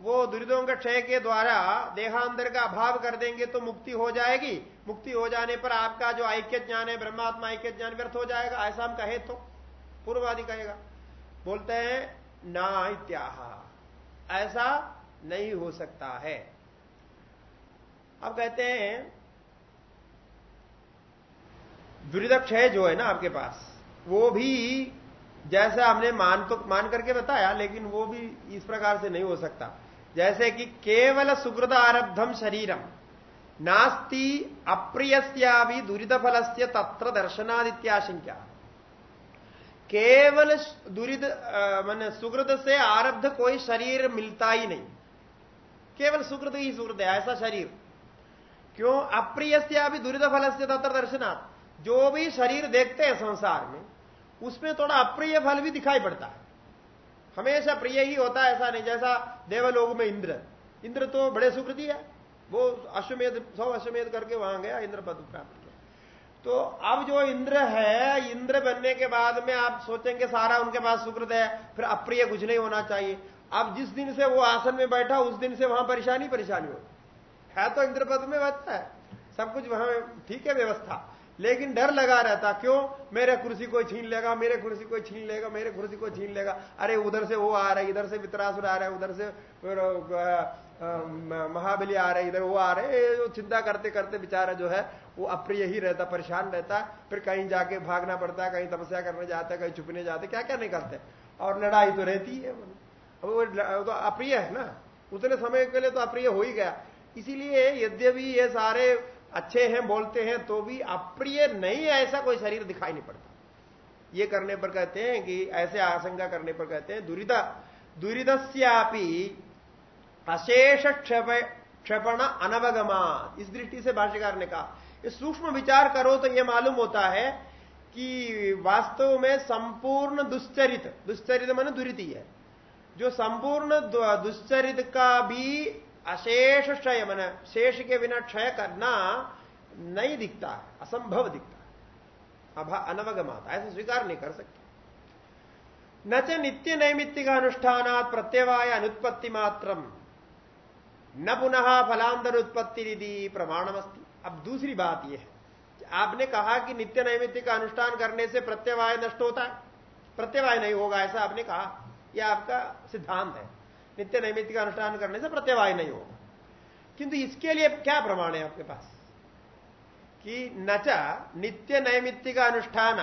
वो दुरितों का क्षय के द्वारा देहांतर का अभाव कर देंगे तो मुक्ति हो जाएगी। मुक्ति हो जाने पर आपका जो ऐक्य ज्ञान है, ब्रह्मात्मा ऐक्य ज्ञान व्यर्थ हो जाएगा, ऐसा हम कहे तो। पूर्ववादी कहेगा। बोलते हैं, ना इत्याह। ऐसा नहीं हो सकता है। अब कहते हैं दुरित क्षय जो है ना आपके पास, वो भी जैसा हमने मान तो मान करके बताया, लेकिन वो भी इस प्रकार से नहीं हो सकता। जैसे कि केवल सुकृत आरब्धम शरीरम नास्ति अप्रियस्या भी दुरीत फल से तत्र दर्शनादित्याशंका। केवल दुरीत मान सुकृत से आरब्ध कोई शरीर मिलता ही नहीं। केवल सुकृत ही सुकृत है, ऐसा शरीर। क्यों? अप्रियस्या भी दुरीत फल से तत्र दर्शनाथ जो भी शरीर देखते हैं संसार में, उसमें थोड़ा अप्रिय फल भी दिखाई पड़ता है। हमेशा प्रिय ही होता है, ऐसा नहीं। जैसा देवलोग में इंद्र। इंद्र तो बड़े सुकृति है। वो अश्वमेध, सौ अश्वमेध करके वहाँ गया इंद्र पद प्राप्त किया। तो अब जो इंद्र है, इंद्र बनने के बाद में आप सोचेंगे सारा उनके पास सुकृत है, फिर अप्रिय कुछ नहीं होना चाहिए। अब जिस दिन से वो आसन में बैठा, उस दिन से वहाँ परेशानी परेशानी हो। है तो इंद्रपद में बैठता है। सब कुछ वहाँ ठीक है, व्यवस्था। लेकिन डर लगा रहता, क्यों? मेरे कुर्सी को छीन लेगा, मेरे कुर्सी को छीन लेगा, मेरे कुर्सी को छीन लेगा। अरे, उधर से वो आ रहा है, इधर से वितरासुर आ रहा है, उधर से महाबली आ रहे इधर वो आ रहे चिंता करते करते बेचारा जो है, वो अप्रिय ही रहता, परेशान रहता। फिर कहीं जाके भागना पड़ता है कहीं तपस्या करने जाते, कहीं छुपने जाते, क्या क्या नहीं करते। और लड़ाई तो रहती है अब वो तो अप्रिय है ना। उतने समय के लिए तो अप्रिय हो ही गया। इसीलिए यद्यपि ये सारे अच्छे हैं, बोलते हैं तो भी अप्रिय नहीं ऐसा कोई शरीर दिखाई नहीं पड़ता। ये करने पर कहते हैं कि, ऐसे आशंका करने पर कहते हैं, दुरीद, दुरीदस्यापि अशेष क्षपण अनवगमा इस दृष्टि से भाष्यकार ने कहा सूक्ष्म विचार करो तो यह मालूम होता है कि वास्तव में संपूर्ण दुश्चरित दुश्चरित मन दुरीति है। जो संपूर्ण दुश्चरित का भी अशेष क्षय मन शेष के बिना क्षय करना नहीं दिखता है असंभव दिखता। है अनवगमात, ऐसा स्वीकार नहीं कर सकते। न च नित्य नैमित्तिक अनुष्ठान प्रत्यवाय अनुत्पत्ति मात्र न पुनः फलांतर उत्पत्ति निधि प्रमाणमस्ती। अब दूसरी बात यह है आपने कहा कि नित्य नैमित्तिक अनुष्ठान करने से प्रत्यवाय नष्ट होता है। प्रत्यवाय नहीं होगा, ऐसा आपने कहा। यह आपका सिद्धांत है। नित्य का अनुष्ठान करने से प्रत्यवाय नहीं होगा। किंतु इसके लिए क्या प्रमाण है आपके पास? कि नचा नित्य नैमित्तिक अनुष्ठान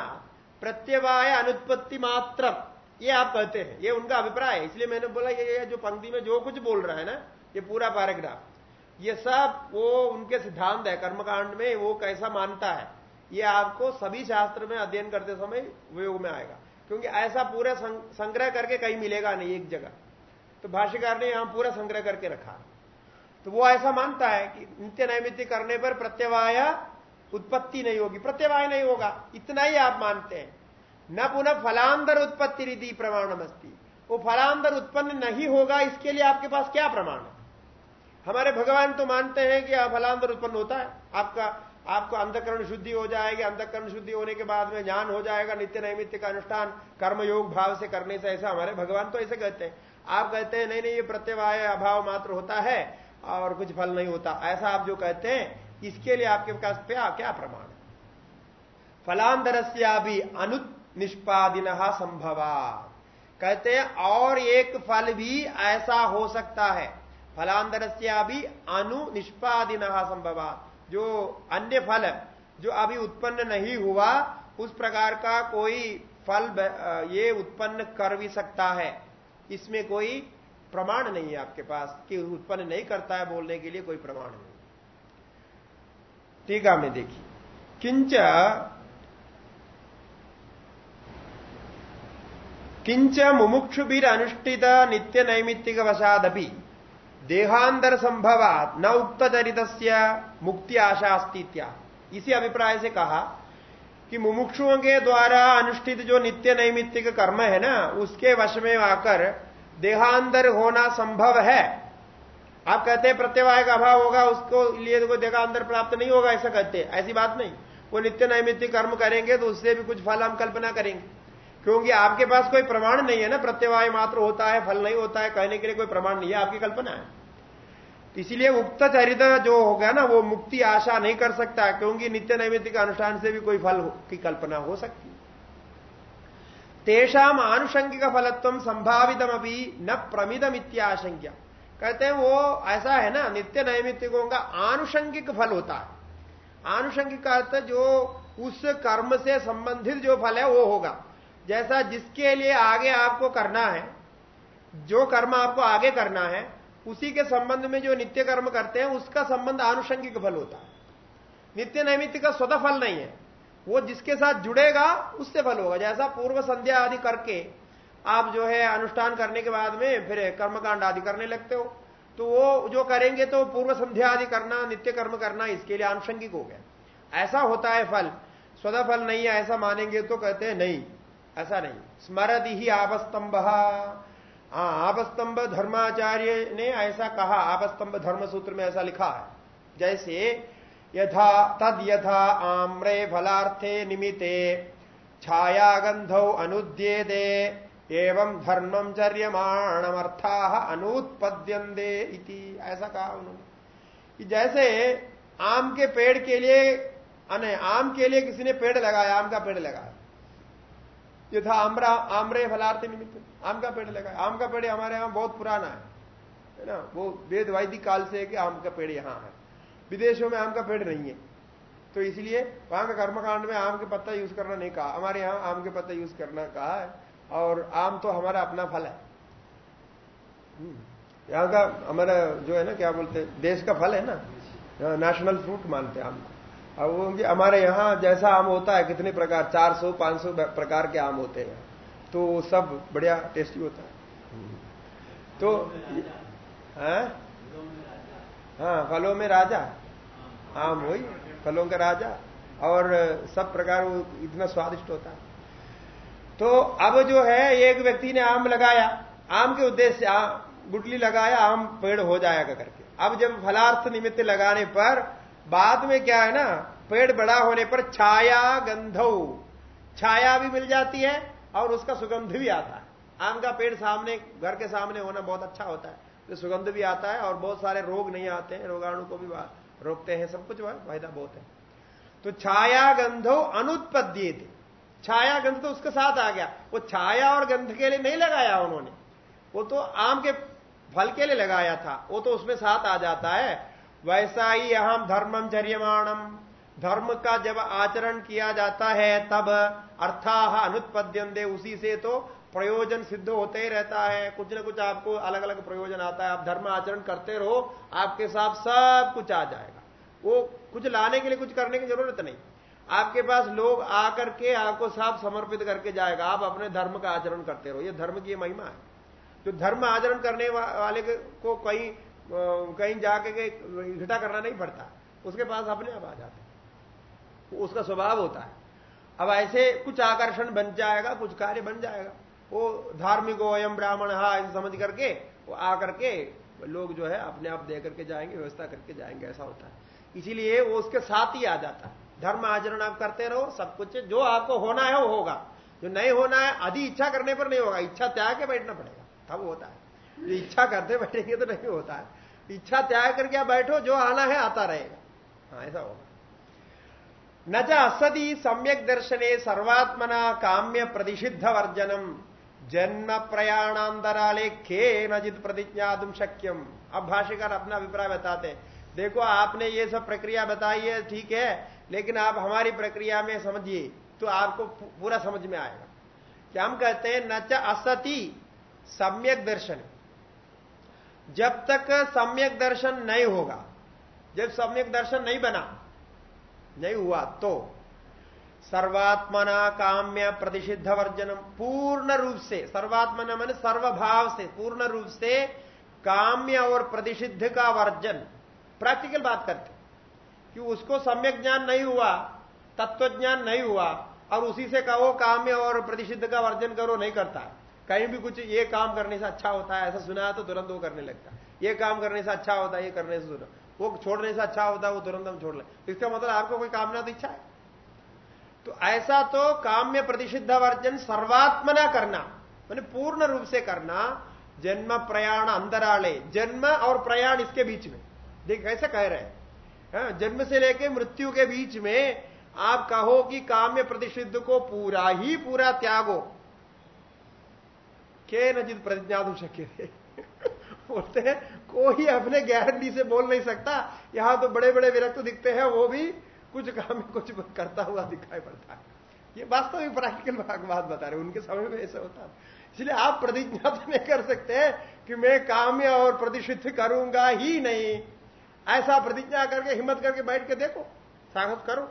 प्रत्यवाय अनुत्पत्ति मात्र ये आप कहते हैं, ये उनका अभिप्राय है। इसलिए मैंने बोला, ये जो पंक्ति में जो कुछ बोल रहा है ना, ये पूरा पैराग्राफ ये सब वो उनके सिद्धांत है, कर्मकांड में वो कैसा मानता है, ये आपको सभी शास्त्र में अध्ययन करते समय उपयोग में आएगा। क्योंकि ऐसा पूरा संग्रह करके कहीं मिलेगा नहीं एक जगह। तो भाष्यकार ने यहाँ पूरा संग्रह करके रखा। तो वो ऐसा मानता है कि नित्य नैमित्य करने पर प्रत्यवाय उत्पत्ति नहीं होगी। प्रत्यवाय नहीं होगा। इतना ही आप मानते हैं। न पुनः फलांतर उत्पत्ति रिधि प्रमाणमस्ती। वो फलांतर उत्पन्न नहीं होगा, इसके लिए आपके पास क्या प्रमाण है? हमारे भगवान तो मानते हैं कि फलांतर उत्पन्न होता है। आपका, आपको अंधकरण शुद्धि हो जाएगी। अंधकरण शुद्धि होने के बाद में ज्ञान हो जाएगा। नित्य नैमित्य का अनुष्ठान कर्मयोग भाव से करने से ऐसा हमारे भगवान तो ऐसे कहते हैं। आप कहते हैं, नहीं नहीं, ये प्रत्यवाय अभाव मात्र होता है और कुछ फल नहीं होता। ऐसा आप जो कहते हैं, इसके लिए आपके पास क्या प्रमाण फलांतरस्या भी अनु निष्पादिन संभवा कहते हैं, और एक फल भी ऐसा हो सकता है। फलांतरस्या भी अनु निष्पादिन संभवा जो अन्य फल, जो अभी उत्पन्न नहीं हुआ, उस प्रकार का कोई फल ये उत्पन्न कर भी सकता है। इसमें कोई प्रमाण नहीं है आपके पास कि उत्पन्न नहीं करता है बोलने के लिए कोई प्रमाण नहीं। टीका में देखिए। किंच किंच मुमुक्षुभिर अनुष्ठित नित्य नैमित्तिक वशादपि। देहांतर संभवात न उक्त चरित मुक्ति आशा अस्तित्या इसी अभिप्राय से कहा कि मुमुक्षुओं के द्वारा अनुष्ठित जो नित्य नैमित्तिक कर्म है ना, उसके वश में आकर देहांतर होना संभव है। आप कहते हैं प्रत्यवाय का अभाव होगा, उसको लिए तो देहांतर प्राप्त नहीं होगा, ऐसा कहते ऐसी बात नहीं। वो नित्य नैमित्तिक कर्म करेंगे तो उससे भी कुछ फल हम कल्पना करेंगे। क्योंकि आपके पास कोई प्रमाण नहीं है ना, प्रत्यवाय मात्र होता है, फल नहीं होता है, कहने के लिए कोई प्रमाण नहीं है, आपकी कल्पना है। इसीलिए उक्त चरित जो होगा ना, वो मुक्ति आशा नहीं कर सकता, क्योंकि नित्य नैमित्तिक अनुष्ठान से भी कोई फल की कल्पना हो सकती। तेषाम आनुषंगिक फलत्व संभावितम अभी न प्रमिदम इत्याशंक्या कहते हैं, वो ऐसा है ना, नित्य नैमित्तिकों का आनुषंगिक फल होता है। आनुषंगिक अर्थ जो उस कर्म से संबंधित जो फल है, वो होगा। जैसा जिसके लिए आगे आपको करना है, जो कर्म आपको आगे करना है उसी के संबंध में जो नित्य कर्म करते हैं, उसका संबंध आनुषंगिक फल होता है। नित्य नैमित्य का स्वतः फल नहीं है। वो जिसके साथ जुड़ेगा, उससे फल होगा। जैसा पूर्व संध्या आदि करके आप जो है अनुष्ठान करने के बाद में फिर कर्मकांड आदि करने लगते हो तो वो जो करेंगे तो पूर्व संध्या आदि करना, नित्य कर्म करना, इसके लिए आनुषंगिक हो गया। ऐसा होता है फल। स्वतः फल नहीं है, ऐसा मानेंगे तो कहते हैं, नहीं, ऐसा नहीं। स्मरदि ही आपस्तंभ। हाँ आपस्तंभ धर्माचार्य ने ऐसा कहा, आपस्तंभ धर्म सूत्र में ऐसा लिखा है। जैसे, यथा, तद यथा आम्रे फलार्थे निमिते छायागंधौ अनुद्येदे एवं धर्मम चर्यमाणमर्था अनुत्पद्यंदे इति। ऐसा कहा उन्होंने। कि जैसे, आम के पेड़ के लिए, अने आम के लिए किसी ने पेड़ लगाया, आम का पेड़ लगाया। ये था आमरा, आमरे फलार्थी निमित्त। आम का पेड़ लगा आम का पेड़ हमारे यहाँ बहुत पुराना है। है ना? वो वेद वैदिक काल से है कि आम का पेड़ यहाँ है। विदेशों में आम का पेड़ नहीं है। तो इसलिए वहाँ का कर्मकांड में आम के पत्ता यूज़ करना नहीं कहा। हमारे यहाँ आम के पत्ता यूज़ करना कहा है। और आम तो हमारा अपना फल है। हम्म। यहाँ का हमारा जो है ना, क्या बोलते देश का फल है ना? नेशनल फ्रूट मानते हैं आम को। अब वो हमारे यहाँ जैसा आम होता है, कितने प्रकार 400 500 प्रकार के आम होते हैं। तो वो सब बढ़िया टेस्टी होता है। तो हाँ? हाँ फलों में राजा। आम वही, फलों का राजा। और सब प्रकार वो इतना स्वादिष्ट होता है। तो अब जो है, एक व्यक्ति ने आम लगाया। आम के उद्देश्य गुटली लगाया, आम पेड़ हो जाएगा करके। अब जब फलार्थ निमित्त लगाने पर बाद में क्या है ना, पेड़ बड़ा होने पर छाया गंधो। छाया भी मिल जाती है और उसका सुगंध भी आता है। आम का पेड़ सामने, घर के सामने होना बहुत अच्छा होता है। तो सुगंध भी आता है और बहुत सारे रोग नहीं आते हैं, रोगाणु को भी रोकते हैं, सब कुछ फ़ायदा बहुत है। तो छाया गंधो अनुत्पद्य थे छाया गंध तो उसके साथ आ गया। वो छाया और गंध के लिए नहीं लगाया उन्होंने। वो तो आम के फल के लिए लगाया था। वो तो उसमें साथ आ जाता है। वैसा ही अहम धर्मम चर्यमाणम धर्म का जब आचरण किया जाता है, तब अर्थाह अनुत्पद्यन दे उसी से तो प्रयोजन सिद्ध होते ही रहता है। कुछ ना कुछ आपको अलग अलग प्रयोजन आता है। आप धर्म आचरण करते रहो, आपके साथ सब कुछ आ जाएगा। वो कुछ लाने के लिए, कुछ करने की ज़रूरत नहीं। आपके पास लोग आकर के आपको साफ़ समर्पित करके जाएगा। आप अपने धर्म का आचरण करते रहो। ये धर्म की महिमा है। तो धर्म आचरण करने वाले को कहीं कहीं जाके के इकट्ठा करना नहीं पड़ता। उसके पास अपने आप आ जाते उसका स्वभाव होता है। अब ऐसे कुछ आकर्षण बन जाएगा, कुछ कार्य बन जाएगा। वो धार्मिक हो एम ब्राह्मण, हा ऐसे समझ करके, वो आकर के लोग जो है अपने आप दे करके जाएँगे, व्यवस्था करके जाएँगे, ऐसा होता है। इसीलिए वो उसके साथ ही आ जाता है। धर्म आचरण आप करते रहो, सब कुछ, जो आपको होना है वो होगा। जो नहीं होना है आधी इच्छा करने पर नहीं होगा। इच्छा त्याग के बैठना पड़ेगा। तब होता है। जो इच्छा करते बैठेंगे तो नहीं होता है। इच्छा त्याग करके आप बैठो, जो आना है आता रहेगा। हाँ ऐसा होगा। न च असदी सम्यक दर्शने सर्वात्मना काम्य प्रतिषिद्ध वर्जनम। जन्म प्रयाणांतराले खे नजित प्रतिज्ञा तुम शक्यम। अब भाष्यकार अपना अभिप्राय बताते देखो, आपने ये सब प्रक्रिया बताई है, ठीक है, लेकिन आप हमारी प्रक्रिया में समझिए तो आपको पूरा समझ में आएगा। क्या हम कहते हैं, न च असती सम्यक दर्शन। जब तक सम्यक दर्शन नहीं होगा, जब सम्यक दर्शन नहीं बना, नहीं हुआ तो सर्वात्मना काम्य प्रतिषिद्ध वर्जनम, पूर्ण रूप से, सर्वात्मना मैंने सर्वभाव से, पूर्ण रूप से काम्य और प्रतिषिद्ध का वर्जन प्रैक्टिकल बात करते कि उसको सम्यक ज्ञान नहीं हुआ तत्व ज्ञान नहीं हुआ, और उसी से कहो काम्य और प्रतिषिद्ध का वर्जन करो, नहीं करता कहीं भी कुछ ये काम करने से अच्छा होता है ऐसा सुना है तो तुरंत वो करने लगता है। ये काम करने से अच्छा होता है ये करने से सुना वो छोड़ने से अच्छा होता है वो तुरंत हम छोड़ ले। इसका मतलब आपको कोई कामना तो इच्छा है? तो ऐसा तो काम्य प्रतिषिद्ध वर्जन सर्वात्मना करना मैंने पूर्ण रूप से करना जन्म प्रयाण अंतराले जन्म और प्रयाण इसके बीच में। देख कैसे कह रहे हैं। हाँ, जन्म से लेके मृत्यु के बीच में आप कहो कि काम्य प्रतिषिद्ध को पूरा ही पूरा त्यागो। के प्रतिज्ञा तुम शक्य बोलते हैं, कोई अपने गारंटी से बोल नहीं सकता। यहाँ तो बड़े बड़े विरक्त दिखते हैं, वो भी कुछ काम, कुछ करता हुआ दिखाई पड़ता है। ये वास्तविक प्रैक्टिकल बात बता रहे उनके समय में ऐसा होता इसलिए आप प्रतिज्ञा तो नहीं कर सकते कि मैं काम्य और प्रतिष्ठित करूँगा ही नहीं। ऐसा प्रतिज्ञा करके, हिम्मत करके बैठ के देखो साहस करो।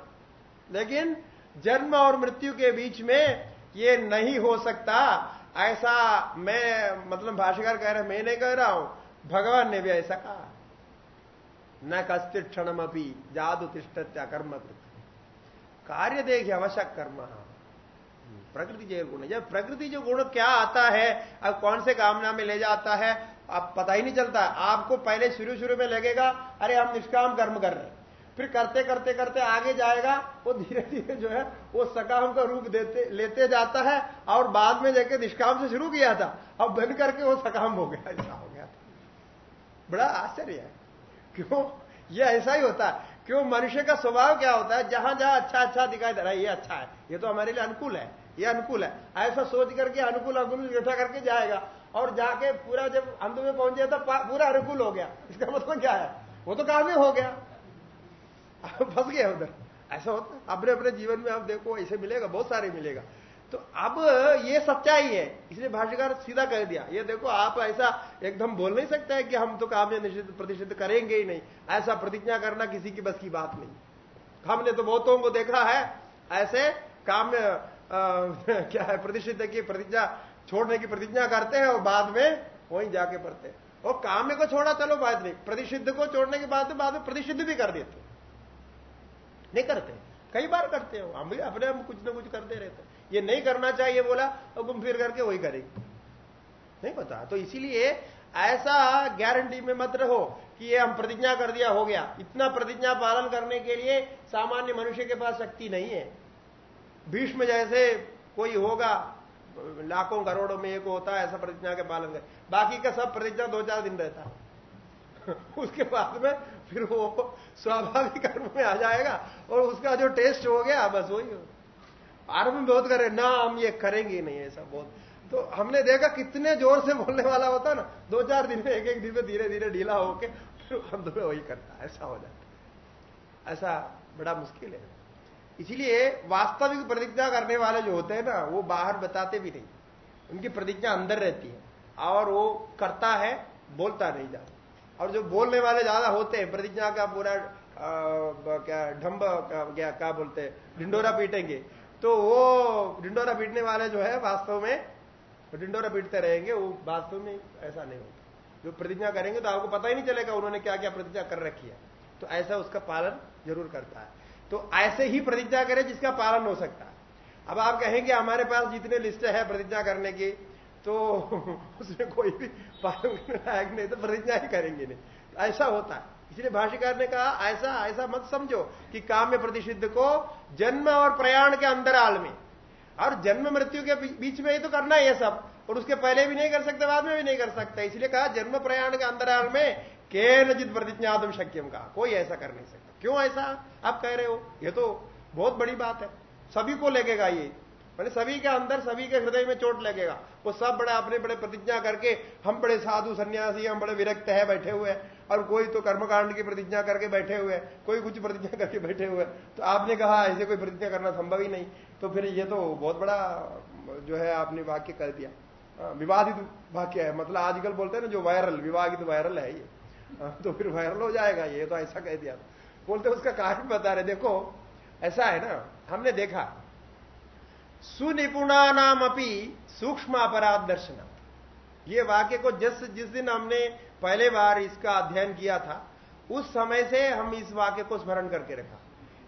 लेकिन जन्म और मृत्यु के बीच में ये नहीं हो सकता ऐसा मैं मतलब भाष्यकार कह रहे मैं नहीं कह रहा हूँ। भगवान ने भी ऐसा कहा। न कस्तित क्षण अभी जादु तिष्ठत्या कर्म कार्य देखे आवश्यक कर्म। प्रकृति जो गुण। जब प्रकृति जो गुण क्या आता है, अब कौन से कामना में ले जाता है, अब पता ही नहीं चलता। आपको पहले शुरू शुरू में लगेगा, अरे हम निष्काम कर्म कर रहे हैं। फिर करते करते करते आगे जाएगा, वो धीरे धीरे जो है, वो सकाम का रूप देते, लेते जाता है और बाद में जाके निष्काम से शुरू किया था। अब बन करके वो सकाम हो गया, ऐसा हो गया था। बड़ा आश्चर्य है। क्यों? ये ऐसा ही होता है। क्यों? मनुष्य का स्वभाव क्या होता है? जहाँ जहाँ अच्छा अच्छा दिखाई दे रहा है, ये अच्छा है। ये तो हमारे लिए अनुकूल है। ये अनुकूल है। ऐसा सोच करके अनुकूल अनुकूल इकट्ठा करके जाएगा। और जाके पूरा जब अंत में पहुँचे तो पूरा अनुकूल हो गया। इसका मतलब क्या है? वो तो काम ही हो गया। फंस गया उधर। ऐसा होता अपने अपने जीवन में आप देखो, ऐसे मिलेगा, बहुत सारे मिलेगा। तो अब ये सच्चाई है। इसलिए भाष्यकार सीधा कह दिया, ये देखो, आप ऐसा एकदम बोल नहीं सकते कि हम तो काम्य निषिद्ध प्रतिषिध करेंगे ही नहीं। ऐसा प्रतिज्ञा करना किसी की बस की बात नहीं। हमने तो बहुतों को देखा है, ऐसे काम्य क्या है प्रतिषिध की प्रतिज्ञा, छोड़ने की प्रतिज्ञा करते हैं और बाद में वहीं जाके पढ़ते हैं। और काम्य को छोड़ा, चलो बाद नहीं। प्रतिषिद्ध को छोड़ने के बाद बाद में प्रतिषिद्ध भी कर देते नहीं करते। कई बार करते हो। हम भी अपने हम कुछ ना कुछ करते रहते ये नहीं करना चाहिए बोला, और घूम फिर करके वही करेंगे। नहीं पता। तो इसीलिए ऐसा गारंटी में मत रहो कि ये हम प्रतिज्ञा कर दिया, हो गया। इतना प्रतिज्ञा पालन करने के लिए सामान्य मनुष्य के पास शक्ति नहीं है। भीष्म जैसे कोई होगा, लाखों करोड़ों में एक होता है, ऐसा प्रतिज्ञा के पालन कर। बाकी का सब प्रतिज्ञा दो चार दिन रहता। उसके बाद में फिर वो स्वाभाविक कर्म में आ जाएगा और उसका जो टेस्ट हो गया, बस वही हो। आरंभ में बहुत करे ना हम ये करेंगे नहीं, ऐसा बहुत। तो हमने देखा कितने ज़ोर से बोलने वाला होता ना, दो चार दिन में, एक एक दिन में धीरे धीरे ढीला होके फिर हम तुम्हें वही करता ऐसा हो जाता ऐसा बड़ा मुश्किल है। इसीलिए वास्तविक प्रतिज्ञा करने वाले जो होते हैं ना, वो बाहर बताते भी नहीं। उनकी प्रतिज्ञा अंदर रहती है और वो करता है, बोलता नहीं जाता। और जो बोलने वाले ज़्यादा होते हैं, प्रतिज्ञा का पूरा क्या ढम्ब क्या क्या बोलते हैं, ढिंडोरा पीटेंगे। तो वो डिंडोरा पीटने वाले जो है, वास्तव में डिंडोरा पीटते रहेंगे, वो वास्तव में ऐसा नहीं होता। जो प्रतिज्ञा करेंगे तो आपको पता ही नहीं चलेगा उन्होंने क्या क्या प्रतिज्ञा कर रखी है। तो ऐसा उसका पालन ज़रूर करता है। तो ऐसे ही प्रतिज्ञा करें जिसका पालन हो सकता है। अब आप कहेंगे, हमारे पास जितने लिस्ट है प्रतिज्ञा करने की तो उसमें कोई भी लायक नहीं तो प्रतिज्ञा ही करेंगे नहीं। तो ऐसा होता है। इसलिए भाष्यकार ने कहा, ऐसा ऐसा मत समझो कि काम्य प्रतिषिद्ध को जन्म और प्रयाण के अंतराल में, और जन्म मृत्यु के बीच में ही तो करना है सब, और उसके पहले भी नहीं कर सकते, बाद में भी नहीं कर सकते। इसलिए कहा, जन्म प्रयाण के अंतराल में के नजित प्रतिज्ञातम शक्यम कहा। कोई ऐसा कर नहीं सकता। क्यों ऐसा? आप कह रहे हो, ये तो बहुत बड़ी बात है। सभी को लगेगा ये। मैंने सभी के अंदर सभी के हृदय में चोट लगेगा। वो सब बड़े अपने बड़े प्रतिज्ञा करके हम बड़े साधु सन्यासी हम बड़े विरक्त है बैठे हुए और कोई तो कर्मकांड की प्रतिज्ञा करके बैठे हुए कोई कुछ प्रतिज्ञा करके बैठे हुए तो आपने कहा ऐसे कोई प्रतिज्ञा करना संभव ही नहीं। तो फिर ये तो बहुत बड़ा जो है आपने वाक्य कर दिया। हाँ, विवादित वाक्य है। मतलब आजकल बोलते हैं ना जो वायरल विवादित वायरल है ये। हाँ, तो फिर वायरल हो जाएगा ये तो ऐसा कह दिया। बोलते उसका कारण बता रहे देखो ऐसा है ना हमने देखा सुनिपुणा नाम अपनी सूक्ष्म अपराध दर्शन ये वाक्य को जिस जिस दिन हमने पहले बार इसका अध्ययन किया था, उस समय से हम इस वाक्य को स्मरण करके रखा।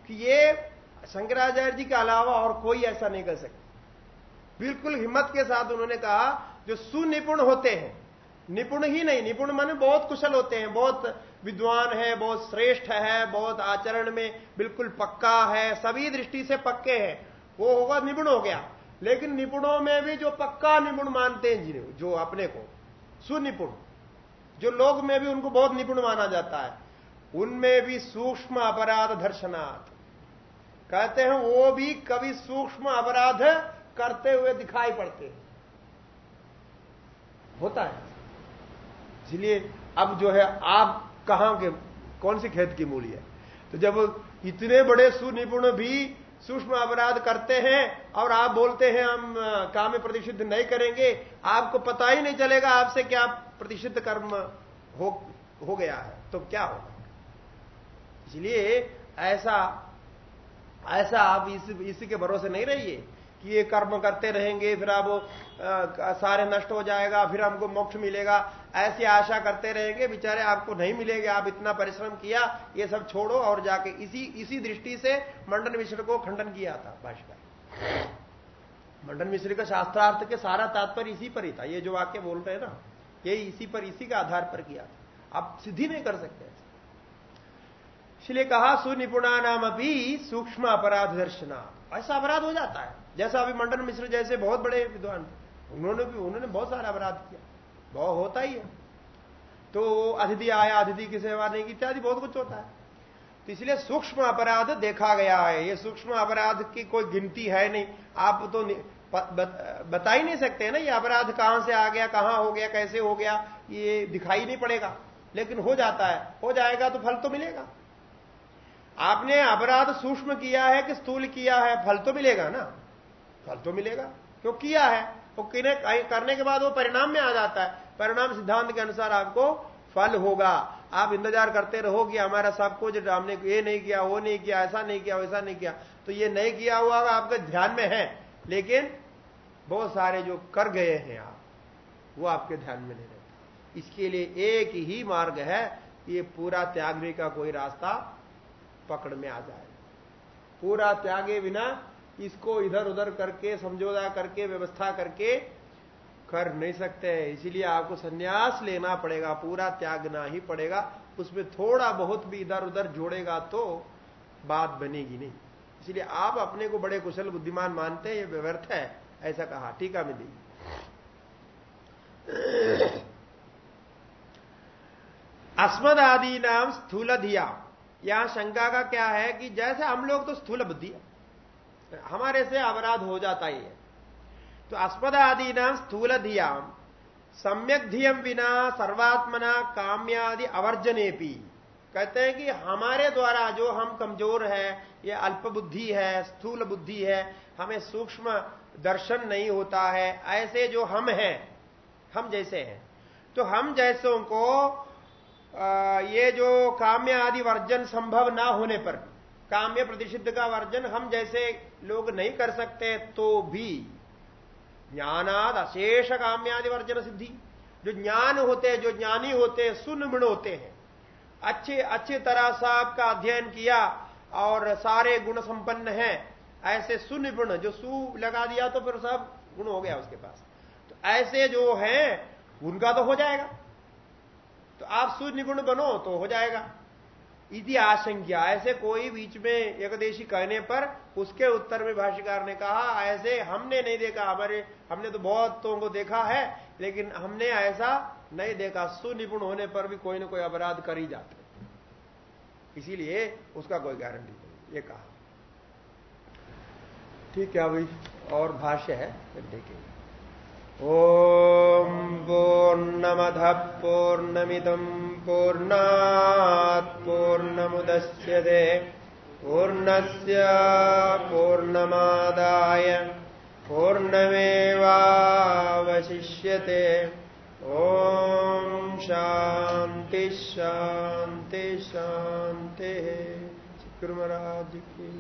कि ये शंकराचार्य जी के अलावा और कोई ऐसा नहीं कर सकता। बिल्कुल हिम्मत के साथ उन्होंने कहा, जो सुनिपुण होते हैं, निपुण ही नहीं, निपुण माने बहुत कुशल होते हैं, बहुत विद्वान है, बहुत श्रेष्ठ है, बहुत आचरण में बिल्कुल पक्का है, सभी दृष्टि से पक्के हैं। वो होगा निपुण हो गया। लेकिन निपुणों में भी जो पक्का निपुण मानते हैं जिन्हें जो अपने को, सुनिपुण, जो लोग में भी उनको बहुत निपुण माना जाता है, उनमें भी सूक्ष्म अपराध दर्शनाथ कहते हैं, वो भी कभी सूक्ष्म अपराध करते हुए दिखाई पड़ते हैं। होता है। इसलिए अब जो है, आप कहाँ के, कौन सी खेत की मूली है? तो जब इतने बड़े सुनिपुण भी सूक्ष्म अपराध करते हैं और आप बोलते हैं हम काम प्रतिषिद्ध नहीं करेंगे, आपको पता ही नहीं चलेगा आपसे क्या प्रतिषिध कर्म हो हो गया है तो क्या होगा? इसलिए ऐसा ऐसा आप इस, इसी के भरोसे नहीं रहिए। कि ये कर्म करते रहेंगे, फिर आप सारे नष्ट हो जाएगा, फिर हमको मोक्ष मिलेगा। ऐसी आशा करते रहेंगे, बेचारे आपको नहीं मिलेगा, आप इतना परिश्रम किया, ये सब छोड़ो और जाके इसी इसी दृष्टि से मंडन मिश्र को खंडन किया था, भाषकर। मंडन मिश्र का शास्त्रार्थ के सारा तात्पर्य इसी पर ही था, ये जो वाक्य बोल रहे हैं ना, ये इसी पर, इसी के आधार पर किया था। आप सिद्धि नहीं कर सकते इसलिए कहा सुनिपुणा नाम अभी सूक्ष्म अपराध दर्शना ऐसा अपराध हो जाता है। जैसा अभी मंडन मिश्र जैसे बहुत बड़े विद्वान थे। उन्होंने भी उन्होंने बहुत सारा अपराध किया। बहुत होता ही है। तो अतिथि आया, अतिथि की सेवा नहीं की, इत्यादि बहुत कुछ होता है। तो इसलिए सूक्ष्म अपराध देखा गया है। ये सूक्ष्म अपराध की कोई गिनती है नहीं। आप तो बता ही नहीं सकते ना, ये अपराध कहाँ से आ गया, कहाँ हो गया, कैसे हो गया, ये दिखाई नहीं पड़ेगा। लेकिन हो जाता है। हो जाएगा तो फल तो मिलेगा। आपने अपराध सूक्ष्म किया है कि स्थूल किया है, फल तो मिलेगा ना। फल तो मिलेगा। क्यों किया है? वो करने के बाद वो परिणाम में आ जाता है। परिणाम सिद्धांत के अनुसार आपको फल होगा। आप इंतज़ार करते रहोगे हमारा सब कुछ, हमने ये नहीं किया, वो नहीं किया, ऐसा नहीं किया, वैसा नहीं किया। तो ये नहीं किया हुआ आपके ध्यान में है। लेकिन बहुत सारे जो कर गए हैं आप, वो आपके ध्यान में नहीं रहते। इसके लिए एक ही मार्ग है ये पूरा त्यागने का कोई रास्ता पकड़ में आ जाए। पूरा त्यागे बिना इसको इधर उधर करके, समझौता करके, व्यवस्था करके कर नहीं सकते इसीलिए आपको सन्यास लेना पड़ेगा, पूरा त्यागना ही पड़ेगा। उसमें थोड़ा बहुत भी इधर उधर जोड़ेगा तो बात बनेगी नहीं। इसलिए आप अपने को बड़े कुशल बुद्धिमान मानते हैं, ये व्यर्थ है, ऐसा कहा टीका में दी अस्मद आदि नाम स्थूल धिया यहाँ शंका का क्या है कि जैसे हम लोग तो स्थूल बुद्धि हमारे से अपराध हो जाता ही है। तो अस्पद आदि नाम स्थूल धियाम सम्यक धियम बिना सर्वात्मना काम्यादि अवर्जने भी कहते हैं कि हमारे द्वारा जो हम कमज़ोर है, ये अल्प बुद्धि है, स्थूल बुद्धि है, हमें सूक्ष्म दर्शन नहीं होता है, ऐसे जो हम हैं, हम जैसे हैं। तो हम जैसों को ये जो काम्य आदि वर्जन संभव ना होने पर काम्य प्रतिषिद्ध का वर्जन हम जैसे लोग नहीं कर सकते तो भी ज्ञानाद अशेष काम्यादि वर्जन सिद्धि। जो ज्ञान होते हैं जो ज्ञानी होते हैं सुनमण होते हैं। अच्छे अच्छे तरह से आपका अध्ययन किया और सारे गुण संपन्न हैं, ऐसे सुनिपुण जो सु लगा दिया तो फिर सब गुण हो गया उसके पास। तो ऐसे जो हैं, उनका तो हो जाएगा। तो आप सुनिगुण बनो तो हो जाएगा। इति आशंका ऐसे कोई बीच में एकदेशी कहने पर उसके उत्तर में भाष्यकार ने कहा, ऐसे हमने नहीं देखा। हमारे, हमने तो बहुतों को देखा है, लेकिन हमने ऐसा नहीं देखा। सुनिपुण होने पर भी कोई ना कोई अपराध कर ही जाते इसीलिए उसका कोई गारंटी नहीं ये कहा। ठीक है, अभी और भाष्य है देखेंगे। ॐ पूर्णमधः पूर्णमिदम् पूर्णात् पूर्णमुदस्यते पूर्णस्य पूर्णमादाय पूर्णमेवावशिष्यते। ॐ शान्ति शान्ति शान्तिः। शुक्रमराज की